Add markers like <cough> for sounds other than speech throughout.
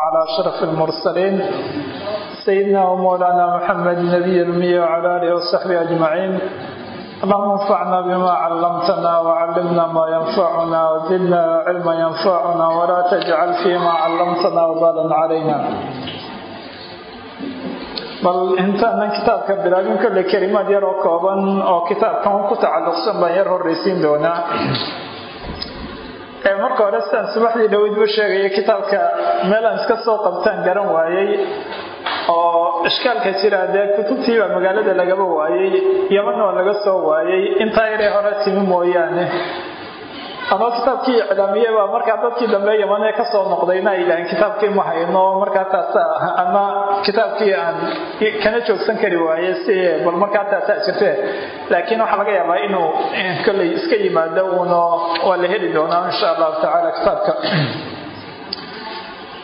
على أشرف المرسلين سيدنا ومولانا محمد النبي الأمي وعلى آله وصحبه أجمعين اللهم انفعنا بما علمتنا وعلمنا ما ينفعنا وزدنا علما ينفعنا ولا تجعل فيما علمتنا وبالا علينا bal intaanan kitaabka bilaabin kolle kelimaad yar oo kooban oo kitaabkan ku tacalluqsan baan yar horreysiin doonaa marka hore sidaan subaxdii dhaweydba sheegaya kitaabka meelaan iska soo qabtaan garan waayey oo ishkaalka jira dee kutubtiibaa magaalada lagaba waayey yamanna waa laga soo waayey intaa yaree hore timi mooyaane ama kitaabkii iclaamiye baa markaa dadkii dambe yamanee ka soo noqdayna ay yidhaaheen kitaabkii ma hayno markaa ama kitaabkii aan kana joogsan kari waaye si bal markaa taasaa laakiin waxaa laga yaabaa inuu kolley iska yimaado uuna waa la heli doonaa insha allahu tacaala kitaabka.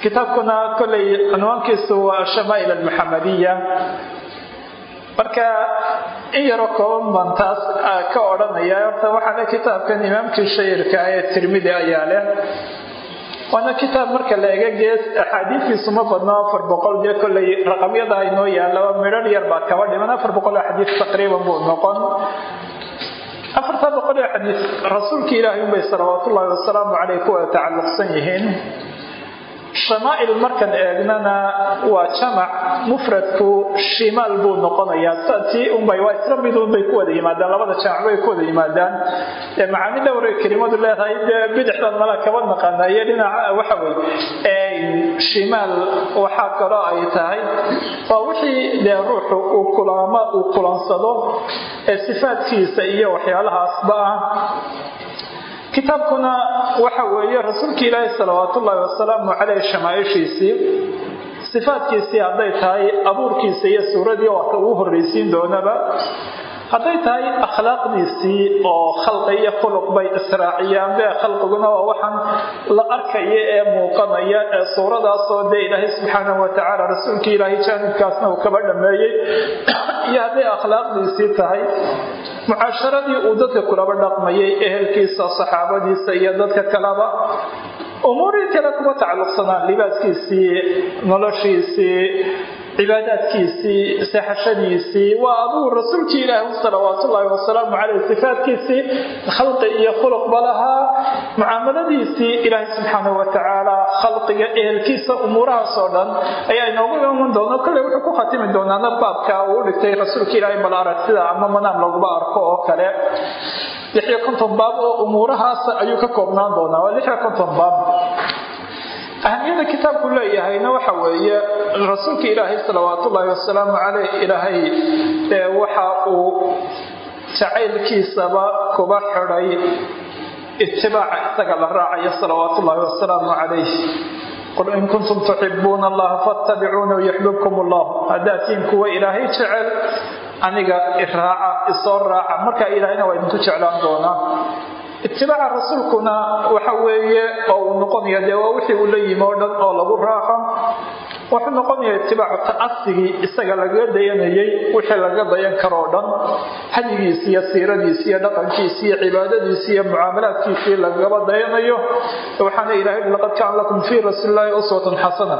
Kitaabkuna kolley cinwaankiisu waa ashamaa'il almuxamadiya marka in yaroo kooban baan taas ka odhanaya horta waxaale kitaabkan imaamkii shayirka ee tirmidi ayaa leh. Waana kitaab marka la ega gees axaadiistiisu ma badno afar boqol dee kolley raqamyada aynoo yaallaba midhar yar baa kaba dhiman afar boqol xadiis taqriiban buu noqon. Afartaa boqol oo xadiis rasuulka ilaahay unbay salawaatullaahi wasalaamu caleyh ku wada tacalluqsan yihiin shamaa'il markan eegnana waa jamac mufradku shimaal buu noqonayaa. Tii unbay waa isla mid unbay ku wada yimaadaan labada jamac bay ku wada yimaadaan. Ee macaani dhowray kelimadu leedahay dee bidixdan mala kaba naqana iyo dhinaca waxa wey shimaal waxaa kaloo ay tahay waa wixii dee ruuxu uu kulaamo uu kulansado ee sifaadkiisa iyo waxyaalahaasba ah kitaabkuna waxa weeye rasuulka ilaahi salawaatullaahi wasalaamu caleyh shamaaishiisii sifaadkiisii hadday tahay abuurkiisa iyo suuradii waata ugu horreysiin doonaba hadday tahay akhlaaqdiisii oo khalqi iyo khuluq bay israaciyaan be khalqiguna waa waxaan la arkaya ee muuqanaya ee suuradaasoo dee ilaahay subxaanahu watacaala rasuulkii ilaahay jaanibkaasna uu kaba dhameeyey. <coughs> Iyo hadday akhlaaqdiisii tahay mucaasharadii uu dadka kulaba dhaqmayay ehelkiisa saxaabadiisa iyo dadka kaleba umuurii kale kuma tacalluqsanaan libaaskiisii noloshiisii cibaadaadkiisii seexashadiisii waa aduu rasuulkii ilaahi salawaatullaahi wasalaamu caleyh sifaadkiisii khalqi iyo khuluqba lahaa mucaamaladiisii ilaahay subxaanahu watacaala khalqiga ehelkiisa umuurahaasoo dhan ayaa inoogu iman doona. Kolley wuxuu ku khatimi doonaana baabka uu dhigtay rasuulka ilaahay bal arag sida ama manaam laguba arko oo kale. lixiyo konton baab oo umuurahaas ayuu ka koobnaan doonaa. Waa lixiyo konton baab ahamiyada kitaabku leeyahayna waxa weeye rasuulka ilaahay salawaatullaahi wasalaamu caleyh ilaahay waxa uu jacaylkiisaba kuba xidhay itibaaca isaga la raacayo salawaatullaahi wasalaamu calayh qul in kuntum tuxibuuna allaha fattabicuuna yuxbibkum allah haddaad tihiin kuwa ilaahay jecel aniga iraaca isoo raaca. Markaa ilaahayna waa idinku jeclaan doonaa itibaaca rasuulkuna waxa weeye oo uu noqonaya dee waa wixii uu la yimi oo dhan oo lagu raaco. Wuxuu noqonaya itibaacu ta'asigii isaga lagaga dayanayay wixii laga dayan karoo dhan. Hadigiisi iyo siiradiisi iyo dhaqankiisi iyo cibaadadiisi iyo mucaamalaadkiisii lagaba dayanayo. Waxaana ilahay laqad kaana lakum fii rasuulillaahi uswatun xasana.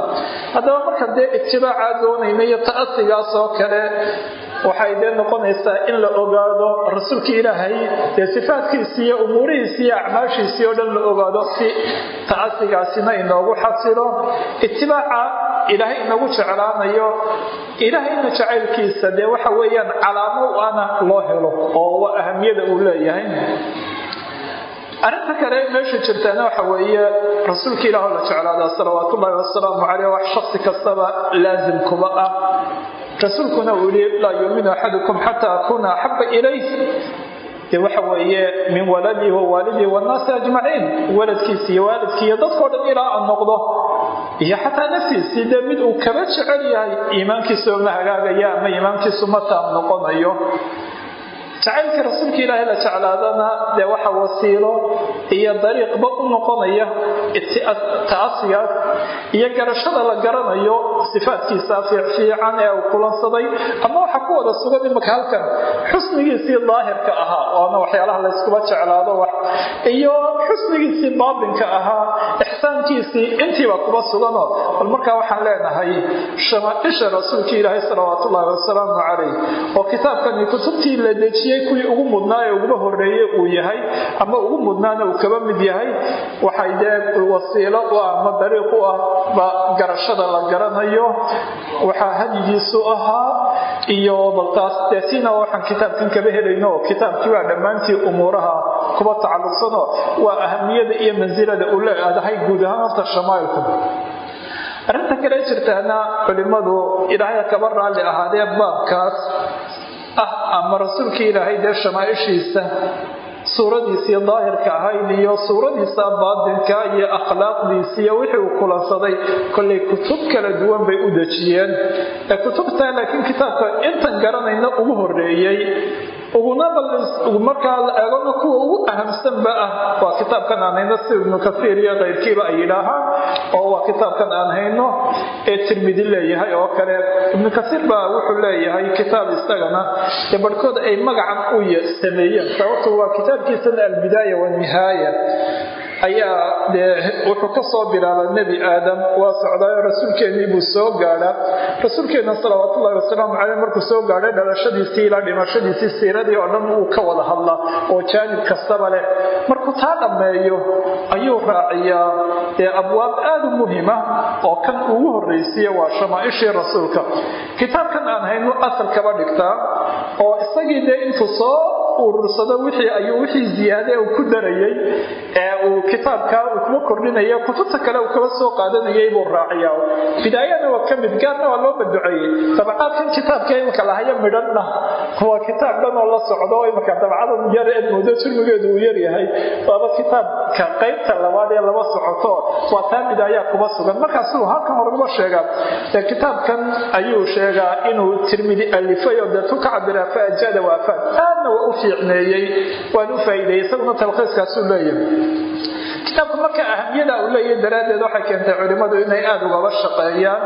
Haddaba marka dee itibaaca doonayna iyo ta'asigaas oo kale waxay dee noqonaysaa in la ogaado rasuulka ilaahay dee sifaadkiisii iyo umuurihiisii iyo acmaashiisii oo dhan la ogaado. Si ta'asigaasina inoogu xasilo. Itibaaca ilaahay inagu jeclaanayo. Ilaahayna jacaylkiisa dee waxa weeyaan calaamo ana loo helo oo ahamiyada uu leeyahay. Arrinta kale meesha jirtaana waxa weeye rasuulka ilaah la jeclaadaa salawaatullaahi wasalaamu caleyh wax shaksi kastaba laasim kuba ah rasuulkuna uu yihi laa yuuminu axadukum xataa akuuna axaba ilayh dee waxa weeye min waladii wa waalidii wannaasi ajmaciin waladkiisi iyo waalidkii iyo dadkao dhan ilaa aan noqdo. Iyo xataa naftiisii dee mid uu kaba jecel yahay iimaankiisa ma hagaagaya ama iimaankiisu ma taam noqonayo. Jacaylkii rasuulka ilaahay la jeclaadana dee waxa wasiilo iyo dariiqba u noqonaya ta'asigaas iyo garashada la garanayo sifaadkiisa fiicfiican ee uu kulansaday. Ama waxa ku wada sugan imaka halkan xusnigiisii daahirka ahaa waana waxyaalaha layskuba jeclaado iyo xusnigiisii baatinka ahaa ixsaankiisii intiiba kuba suganoo bal markaa waxaan leenahay shamaaisha rasuulka ilaahay salawaatullaahi wasalaamu calayh oo kitaabkani kutubtii la dejiyey kuwii ugu mudnaa ee uguba horeeye uu yahay ama ugu mudnaana uu kaba mid yahay waxay dee wasiilo u ah ama dariiq u ah ba garashada la garanayo. Waxaa hadyigiisu ahaa iyo deetina waxaan kitaabkan kaba helayno kitaabkii baa dhammaantii umuuraha kuba tacalluqsano waa ahamiyada iyo mansilada uu leedahay guud ahaan horta shamaailku arrinta kale jirtaana culimmadu ilaahay kaba raalli ahaadee baabkaas ah ama rasuulkii ilaahay dee shamaaishiisa suuradiisii daahirka ahayd iyo suuradiisa baatinka iyo akhlaaqdiisi iyo wixii uu kulansaday kollay kutub kala duwan bay u dejiyeen. Ee kutubtaa laakiin kitaabka intan garanayna ugu horeeyey markaa la eegona kuwa ugu ahamsanba ah waa kitaabkan aan hayno si ibnu kasiir iyo keyrkiiba ay yidhaahaan oo waa kitaabkan aan hayno ee tirmidi leeyahay oo kale ibnu kasiir baa wuxuu leeyahay kitaab isagana ee barhkood ay magacan u sameeyeen. Sababtu waa kitaabkiisana albidaaya wanihaaya ayaa dee wuxuu ka soo bilaaba nebi aadam. Waa socdaayo rasuulkeennii buu soo gaadhaa. Rasuulkeenna salawaatullahi wasalaamu caleyh markuu soo gaadhay dhalashadiisii ilaa dhimashadiisii siiradii oo dhan wuu ka wada hadlaa oo jaanib kastaba leh. Markuu taa dhammeeyo ayuu raaciyaa dee abwaab aad u muhima oo kan ugu horraysiiya waa shamaaishii rasuulka. Kitaabkan aan haynu asal kaba dhigtaa oo isagii dee intuu soo urursado wixii ziyaade uu ku darayay ee uu kitaabkaa uu kuma kordhinaya kutubta kale uu kaba soo qaadanayay buu raaciyaa. Bidaayana waa ka mid gaarna waa loo baduceeyey dabcaadkan kitaabka imika lahaya midhanna waa kitaab dhan oo la socdo imika dabcadan yar eed moodo turmigeedu uu yaryahay waaba kitaabka qaybta labaad ee laba socoto. Waa taa bidaayaa kuba sugan. Markaasuu halkan horguma sheegaa ee kitaabkan ayuu sheegaa inuu tirmidi alifay oo deetu ka cabira faajada waafaad aadna waa u fiicneeyey waan u faa'iideeyey isaguna talkhiiskaasuu leeyahay kitaabku marka ahamiyada uu leeyahay daraaddeed waxay keentay culimmadu inay aada ugaba shaqeeyaan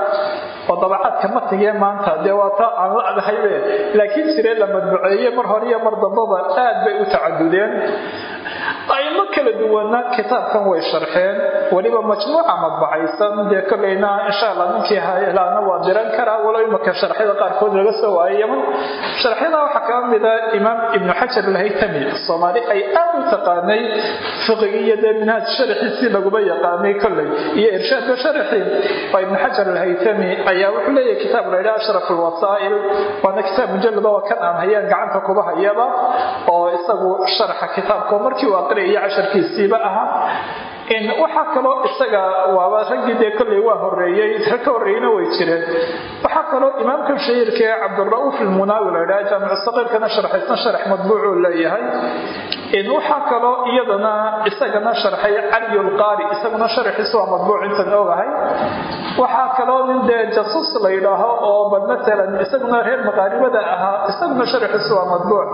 oo dabacaadka matigee maanta dee waa taa aan la adhaybe laakiin jiree la madbuceeye mar hore iyo mar dambaba aad bay u tacadudeen. Aimo kala duwana kitaabkan way sharxeen. Weliba majmuuca madbacaysan dee kolleyna insha allah ninkii helaana waa diran karaa walo imaka sharxyada qaarkood laga soo waayay yaman sharxyada waxaa kaba mida imaam ibnu xajar alhaytami soomaali ay aad u taqaanay fiqigi iyo dee minhaaj sharaxiisii laguma yaqaanay kolley iyo irshaadka sharaxii waa ibnu xajar alhaytami ayaa wuxuu leeyahay kitaab la yidhaha ashraf alwasaa'il waana kitaab mujallada waa kan aan hayaan gacanta kuba hayaba oo isagu sharaxa kitaabka markii uu aqriyaya casharkiisiiba ahaa waxaa kaloo isaga waaba raggii dee kolley waa horeeyey rag ka horreeyeyna way jireen. Waxaa kaloo imaamkan shahiirka ee cabdira'uuf ilmunaawi la yidhaha jaamicu saqiirkana sharxaysan sharax madbuucuu leeyahay. Waxaa kaloo iyadana isagana sharxay caliyulqaari isaguna sharaxiisu waa madbuuc intan ogahay. Waxaa kaloo nin dee jasus la yidhaaho oo bal matalan isaguna reer maqaaribada ahaa isaguna sharaxiisu waa madbuuc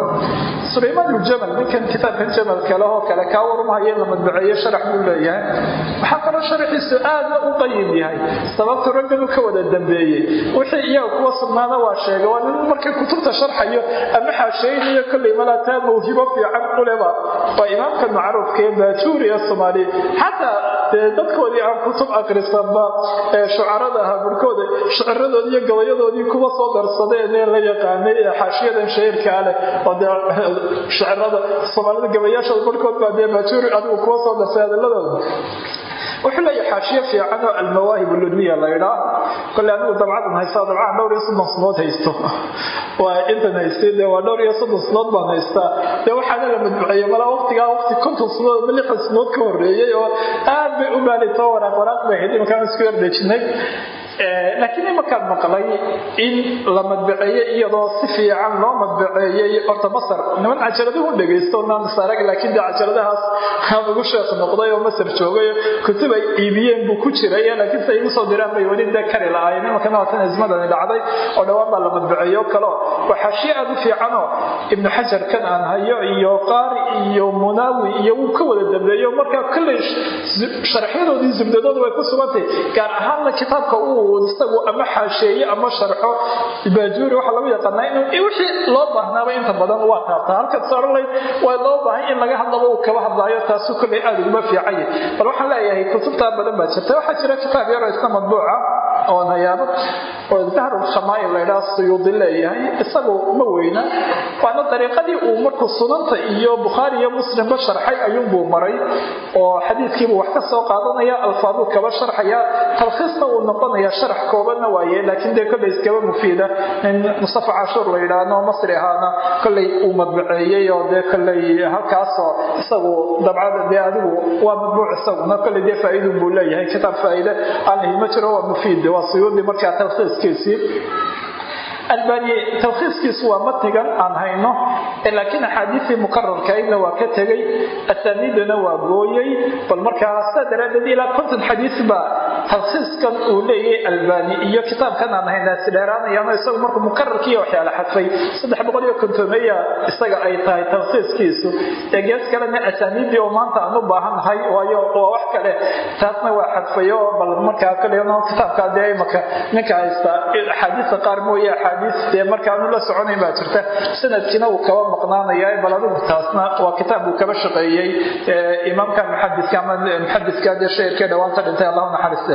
sulaymaan uljamal ninkan kitaabkan jamalka lehoo kale kaa warumahaya in la madbuceeye sharax buu leeyahay waxaa kaloo sharaxiisu aadna u qayim yahay. Sababtu ragganu ka wada dambeeyey wixii iyaga kuwa sugnaana waa sheegay waa nin markay kutubta sharxayo ama xaasheynayo kolley malaataa mawhibo fiican uleba waa imaamkan macruufka ee baajuuri ee soomaaliya xataa dadkoodii aan kutub akrisanba ee shucarada ahaa barhkooda shiciradoodii iyo gabayadoodii kuwa soo darsadeen ee la yaqaanay ee xaashiyadan shahiirkaa leh oo dee shicirada soomaalida gabayaashooda barhkood baa dee baajuuri adigu kuwa soo darsay hadaladooda wuxuu leeyahay xaashiyo fiican oo almawaahib ludmiya la ydhaa kole anigu dabcadan haysta dabcahan dhowr iyo soddon sanood haysto. Waa intan haystay dee waa dhowr iyo soddon sanood baan haystaa dee waxaana la madbuceeye malaa waqtigaa waqti konton sanood ama lixdan sanood ka horreeyey oo aad bay u baalito waraaq waraaq bay ahayd imankaan isku yardhejinay laakiin imankaan maqlay in la madbaceeyey iyadoo si fiican loo madbaceeyey horta masar. Niman cajaladahu dhegaysto naanasarag laakiin dee cajaladahaas ugu sheekh noqday oo masar joogay. Kutub ay iibiyeen buu ku jiray laakiin si igu soo diraan bay weli dee kari lahaayeen imankana waatan azmadani dhacday oo dhowaan baa la madbaceeyo kaleo waa xaashiye aad u fiicanoo ibnu xajar kan aan hayo iyo qaari iyo munaawi iyo wuu ka wada dambeeyo markaa kolley sharxyadoodii zubdadoodu way ku sugantay. Gaar ahaanna kitaabka uu uu isagu ama xaasheeye ama sharxo baajuuri waxaa lagu yaqaanaa inuu wixii loo baahnaaba inta badan waa taabtaa halkaad sooralay waa loo baahay in laga hadlaba uu kaba hadlaayo taasu kolley aada uguma fiicanya bal waxaan leeyahay kutubtaa badan baa jirta. Waxaa jira kitaab yaroo isna madbuuca oo nayaabo oo dahru shamaa'il laydhaha suyuudi leeyahay. Isagu ma weyna. Waana dariiqadii uu markuu sunanta iyo bukhaari iyo muslimba sharxay ayuunbuu maray oo xadiidkiibuu wax ka soo qaadanaya alfaaduu kaba sharxaya talkhiisna uu noqonaya sharax koobanna waaye laakiin dee kolley iskaba mufiida in mustafa cashuur la yidhaahno masri ahaana kolley uu madbaceeyey oo dee kolley halkaasoo isagu dabcada dee adigu waa madbuuc isaguna kolley dee faa'iidun buu leeyahay? Kitaab faa'iide aan lahi ma jiro waa mufiid. Waa suyuudi markaa talkhiiskiisii. Albani talkhiiskiisu waa matigan aan hayno laakiin axaadiistii mukararkaydna waa ka tegey asaaniidana waa gooyey. Bal markaa saa daraaddeed ilaa konton xadiis baa talkhiiskan uu leeyahay albani iyo kitaabkan aan hayna isdheeraanayaano isagu markuu mukararkiiyo waxyaala xadfay. Saddex boqol iyo kontomeya isaga ay tahay talkhiiskiisu ee kalena asaaniiddii oo maanta aan u baahannahay waayo waa wax kale. Taasna waa xadfayo bal markaa kaleeno kitaabka dee imaka ninka haysta axaadiista qaar mooye dee markaanu la soconayn baa jirta. Sanadkiina uu kaba maqnaanaya bal adigu taasna waa kitaab uu kaba shaqeeyey. Imaamka muxadiska ama muxadiska dee shairkee dhawaanta dhintay allahu naxariiste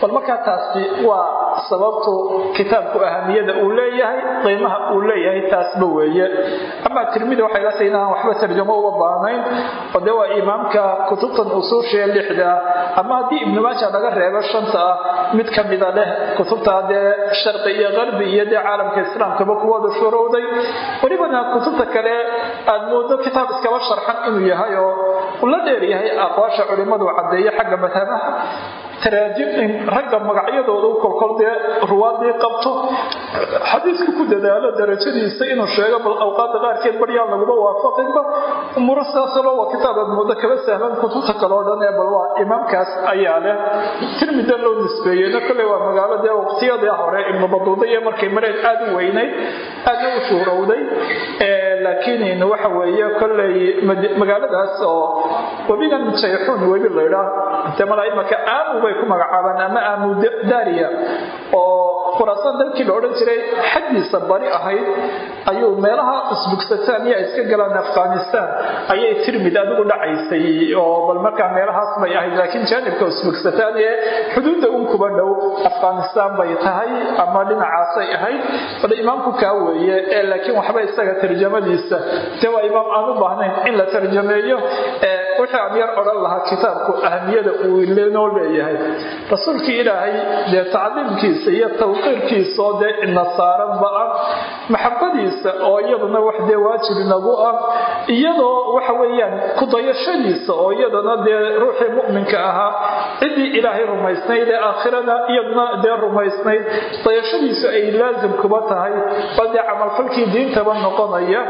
bal markaa taasi waa sababtu kitaabku ahamiyada uu leeyahay qiimaha uu leeyahay taasba weeye. Amaa tirmidi waxay la tahay inaan waxba tarjamo uga baahnayn oo dee waa imaamka kutubtan usuushaee lixda. Ama haddii ibnu maaja laga reebo shanta ah mid ka mida leh kutubta dee sharqi iyo qarbi iyo dee caalamka islaamkaba kuwada shurowday. Welibana kutubta kale aad moodo kitaab iskaba sharxan inuu yahay oo uu la dheer yahay aqwaasha culimmadu caddeeyo xagga madhabaha. Taraajim ragga magacyadooda kolkol dee ruwaadii qabto. Xadiisku ku dadaalo darajadiisa inuu sheego bal awqaada qaarkeed baryaan laguma waafaqinba umuro sidaasalo waa kitaab aad moodo kaba sahlan kutubta kaleo dhan bal waa imaamkaas ayaa leh. Tirmida loo nisbeeyeyna kolley waa magaalo waqtiyadii hore ibnu baduuda iyo markay mareen aada u weynayd aadna u shuhrowday laakiin waxa weeye kolley magaaladaas oo webigan jayxuun webi laydhaa dee malaaimaka aamu bay ku magacaabaan ama aamu daariya oo khuraasaan dalkii la odhan jiray xaggiisa bari ahayd ayuu meelaha usbugsataan iyo iska galaan afghanistan ayay tirmid adigu dhacaysay oo bal markaa meelahaas bay ahayd laakiin jaanibka usbugsataan ee xuduudda un dhow afghanistan bay tahay ama dhinacaasay ahayd. Bal imaamku kaa weeye ee laakiin waxba isaga tarjamadiisa de waa imaam aan u baahnayn in la tarjameeyo wixii aan yar odhan lahaa kitaabku ahamiyada uu lenoo leeyahay rasuulkii ilaahay dee tacdiimkiisa iyo tawqiirkiisa oo dee ina saaranba ah maxabadiisa oo iyaduna wax dee waajib inagu ah iyadoo waxa weeyaan kudayashadiisa oo iyadana dee ruuxii mu'minka ahaa ciddii ilaahay rumaysnayd ee aakhirada iyaduna dee rumaysnayd dayashadiisu ay laasim kuba tahay bal dee camalfalkii diintaba noqonaya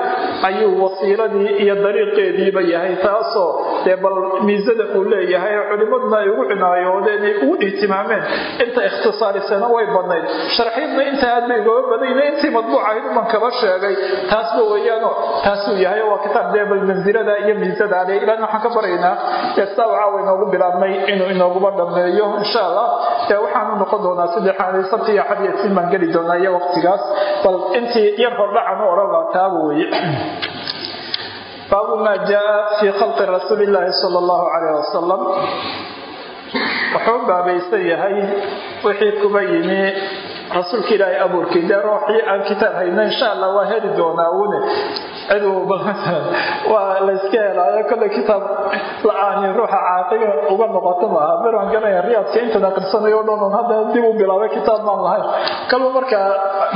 ayuu wasiiladii iyo dariiqeediiba yahay taasoo dee bal miisada uu leeyahay culimaduna ay ugu cinaayoodeen ay ugu ihtimaameen inta ikhtisaarisana way badnayd. Sharxiyadna inta aad bay ugaba badayna intii madbuucahayd uman kaba sheegay. Taasba weeyaano taasuu yahay waa kitaab dee bal mansilada iyo miisada ale ilaana waxaan ka baraynaa dee sidaa waxaa inoogu bilaabnay inuu inooguba dhameeyo insha allah waxaanu noqon doonaa saddexaad sabti iyo xad iyo siin baan geli doonaa iyo waqtigaas. Bal intii yar hordhacan u odhan laa taaba weeye. Baabu maa jaa fii khalqi rasuuli illaahi sala allahu calayh wasalam wuxuu baabaysan yahay wixii kuba yimi rasuulka ilaahay abuurkii dee ruuxii aan kitaab hayno insha allah waa heli doonaa une ciduu waa layska helaayo kolley kitaab la'aani ruuxa caaqiga uga noqoto maaha. Berwan garanaya riyaadka intan aqrisanayo o dhan on hadda dib u bilaabay kitaab maan lahayn kalba markaa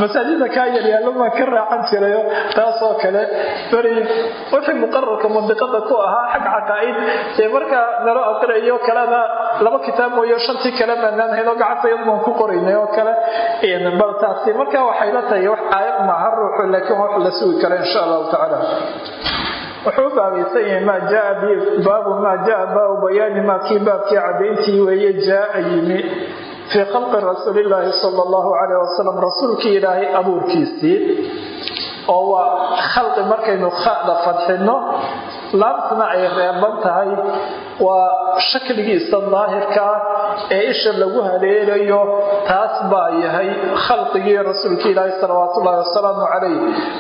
masaajida kaa yaryaallo maan ka raacan jirayo taasoo kale beri wixii muqararka mandiqada ku ahaa xag caqaa'id. Dee markaa nalo aqriyayo kalena laba kitaab mooyo shantii kale maanaan hayno gacantayad baan ku qoraynay oo kale bal taasi marka waxay la tahay wax aayad maaha ruuxu laakiin wax la sugi kara insha allahu tacaala. Wuxuu baabaysan yahay maa jaa baabu maa jaa baabu bayaani maa kii baabkii cadayntii weeye jaaa yimi. Fii khalqi rasuulillaahi sala allahu calayh wasalam rasuulkii ilaahay abuurkiisii oo waa khalqi markaynu khada fadxino laabtuna ay reeban tahay waa shakligiisa daahirkaa ee isha lagu haleelayo taas baa yahay khalqigii rasuulka ilaahi salawaatullahi wasalaamu calayh.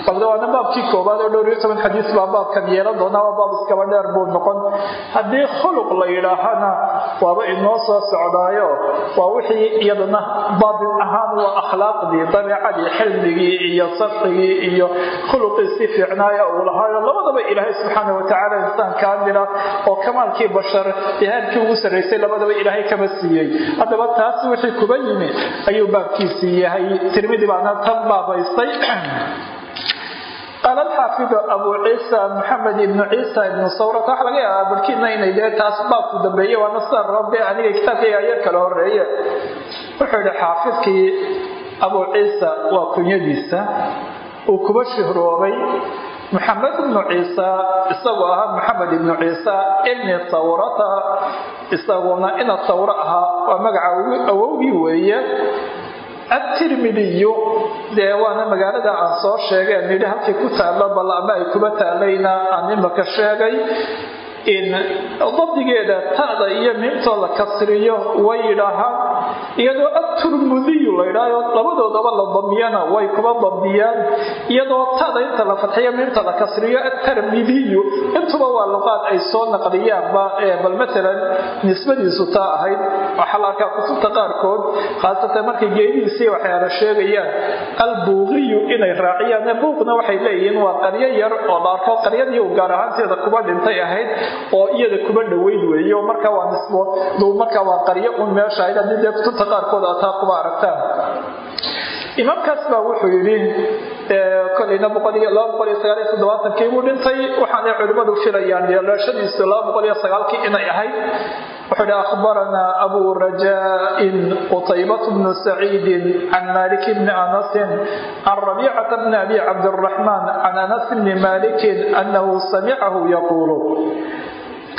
Balde waana baabkii koobaad oo dhowr iyo toban xadiis baa baabkan yeelan doonaa waa baab iskaba dheer buu noqon. Haddii khuluq la yidhaahana waaba inoo soo socdaayo waa wixii iyadana baatin ahaan waa akhlaaqdii dabeecadii xilmigii iyo safxigii iyo khuluqii si fiicnaaya uu lahaayo. Labadaba ilaahay subxaana watacaala insaan kaamila oo kamaalkii bashar ihaadkii ugu sarraysay labadaba ilaahay kama siiyey. Haddaba taas wixii kuba yimi ayuu baabkiisii yahay. Tirmidi baana tan baabaystay. <clears throat> Qaala abu ciisa maxamed ibnu ciisa ibnu sawrat waxa laga yaabaa barkiina inay dee taas baabku dambeeye waana sida rabbe aniga kitaabkayga ayar kala horeeye wuxuu yihi xaafidkii abu ciisa waa kunyadiisa uu kuba shihroobay maxamed ibnu ciisa isagoo ahaa maxamed ibnu ciisa ibni sawrata isaguna ina sawro ahaa waa magaca awowgii weeye. Atirmidiyu dee waana magaalada aan soo sheegay aan yidhi halkii ku taalo bal ama ay kuba taalayna aan imaka sheegay dabdigeeda ta'da iyo miimtoo la kasriyo way yidhaahaan iyadoo aturmudiyu la ydhaaho labadoodaba la damiyana way kuba damdiyaan iyadoo ta'da inta la fadxiyo miimta la kasriyo atarmidiyu intuba waa luqaad ay soo naqliyaanba bal matalan nisbadiisu taa ahayd. Waxaa la arkaa kutubta qaarkood khaasatan markay geedihiisii waxyaala sheegayaan albuuqiyu inay raaciyaan buuqna waxay leeyihiin waa qaryo yar oo la arko qaryadii uu gaar ahaanteeda kuba dhintay ahayd oo iyada kuba dhoweyd weeye marka waa nisbo marka waa qaryo un meesha ahayd haddii dee kutubta qaarkood ataa kuba aragtaan. Imaamkaas baa wuxuu yidhi kolayna kii buu dhintay. Waxaanay culimmadu filayaan yeelashadiisu kii inay ahayd. Wuxuu hi akhbaranaa abu rajaain qutaybat bnu saciidin can malik bni anasin can rabiicata bni abi cabdiraxmaan can anas bni malikin anahu samicahu yaquulu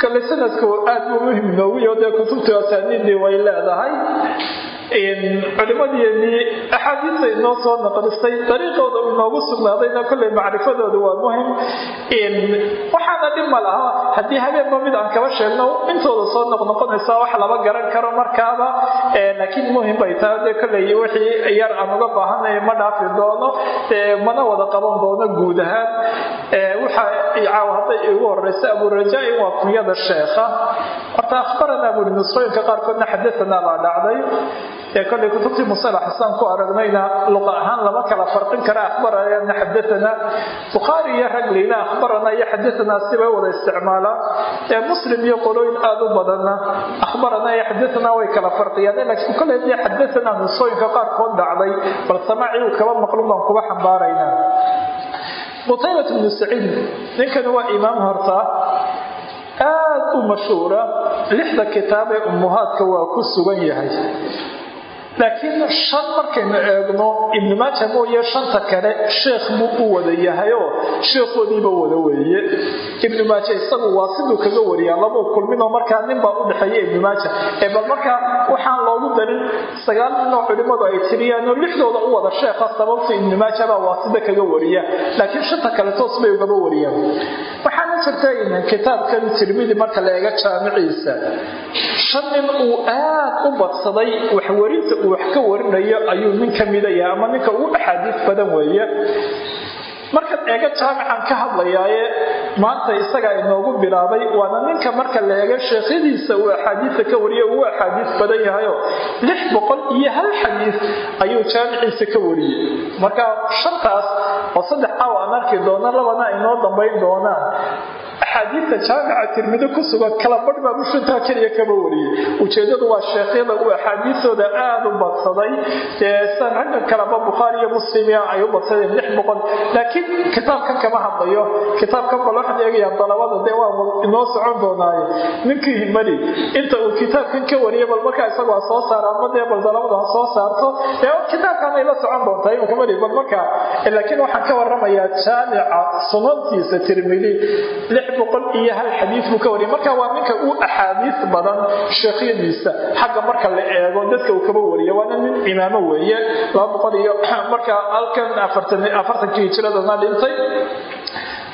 kale sanadku muhiim nooguyo dee kutubta asaaniidii way leedahay culimadeenii axaadiista inoo soo naqlistay dariiqooda inoogu sugnaadayna kolley macrifadooda waa muhiim waxaana dhib ma haddii habeenba mid aan kaba sheegno intooda soo noqnoqonaysa wax laba garan karo markaaba. Laakiin muhiim bay tahay dee kolley wixii yar aan uga baahanay ma dhaafi doono mana wada qaban doono guud ahaan hadday igu horeysa aburajaa-in waa kunyada sheekha. Horta akhbaranaa buri nusqooyinka qaarkoodna xadaanaa baa dhacday. Ee kolay kutubtii musalax xasaan ku aragnayna luqa ahaan lama kala farqin kara akhbarana xadaanaa bukhaari iyo raglina akhbarana iyo xadaanaa sibay wada isticmaalaan ee muslim iyo qolooyin aada u badanna akhbarana iyo xadaanaa way kala farqiyaan. Laakiin kolay dee xadaanaa nusqooyinka qaarkood dhacday bal samaacii uu kaba maqlun baan kuba xambaaraynaa qutaybat bnu saciid ninkani waa imaam hortaa aad u mashhuura lixda kitaab ee ummuhaadka waa ku sugan yahay laakiin shan markaynu eegno ibnu maaja mooye shanta kale sheekh buu u wada yahayoo sheekhoodiiba wada weeye. Ibnu isagu waa siduu kaga wariyaa labuu kulminoo markaa ninbaa u dhexeeya ibnu ee bal markaa waxaan loogu darin sagaal ninoo culimmadu ay tiriyaanoo lixdooda u wada sheekha sababta ibnu maaja baa kaga wariya laakiin shanta kale toos bay ugaba wariyaan. Waxaana jirta kitaabkan tirmidi marka la eega jaamiciisa shan nin uu aad u badsaday waxwarinta uu wax ka warinayo ayuu nin ka mida yahay ama ninka ugu axaadiis badan weeye. Markaad eega jaamican ka hadlayaaye maanta isagaa inoogu bilaabay waana ninka marka la eega sheekhadiisa uu axaadiisa ka wariye ugu axaadiis badan yahayo lix boqol iyo hal xadiis ayuu jaamiciisa ka wariyey. Marka shantaas oo saddex caaw aan arki doono labana inoo dambayn doonaan axaadiista jaamica tirmido ku sugan kala badh baa bushantaa keliya kaba wariyey ujeedadu waa sheekhyada uu axaadiistooda aada u badsaday san ragga kaleba bukhaari iyo muslimia ay u badsadeen lix boqol laakiin kitaabkan kama hadlayo kitaabkan bal waxaan eegayaa dalabada dee waa inoo socon doonaaye ninkii himali inta uu kitaabkan ka wariyay bal markaa isagu ha soo saara ama dee bal dalabadu ha soo saarto dee kitaabkan ay la socon doontaa imika mali bal markaa laakiin waxaan ka waramayaa jaamica sunantiisa tirmidi boqol iyo hal xadiis buu ka wariyay marka waa ninka uu axaadiis badan sheekhyadiisa xagga marka la eego dadka uu kaba wariya waana nin imaamo weeye. Laba boqol iyo marka halkan afartankii hijiradana dhintay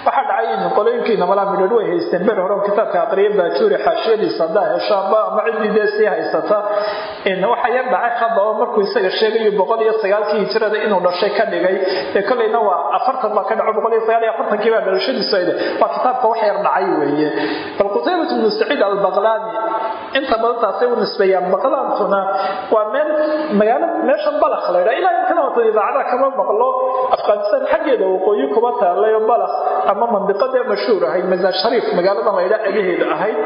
waxaa dhacay in qolooyinkiina malaa midhadh way haysteen. Ber hore kitaabka aqriya baajuuri xaashiyadiisa haddaa heshaanba ama ciddii dee haysata waxaa dhacay hadda oo markuu isaga sheegayo boqol iyo sagaalkii hijrada inuu dhashay ka dhigay. Ee kolleyna waa afartan baa ka dhaco boqol iyo sagaal iyo afartankii baa dhalashadiisu ayda waa kitaabka wax dhacay weeye. Bal ibnu saciid albaqlaani inta badan taasay u nisbeeyaan. Baqlaantuna waa meel magaalo meesha balakh la ydhaa ilaa imkana wata idaacada kama maqlo. Afghanistan xaggeeda waqooyi kuma taalayo balakh ama mandiqadee mashhuur ahayd masaar shariif magaalada laydhaa agaheeda ahayd.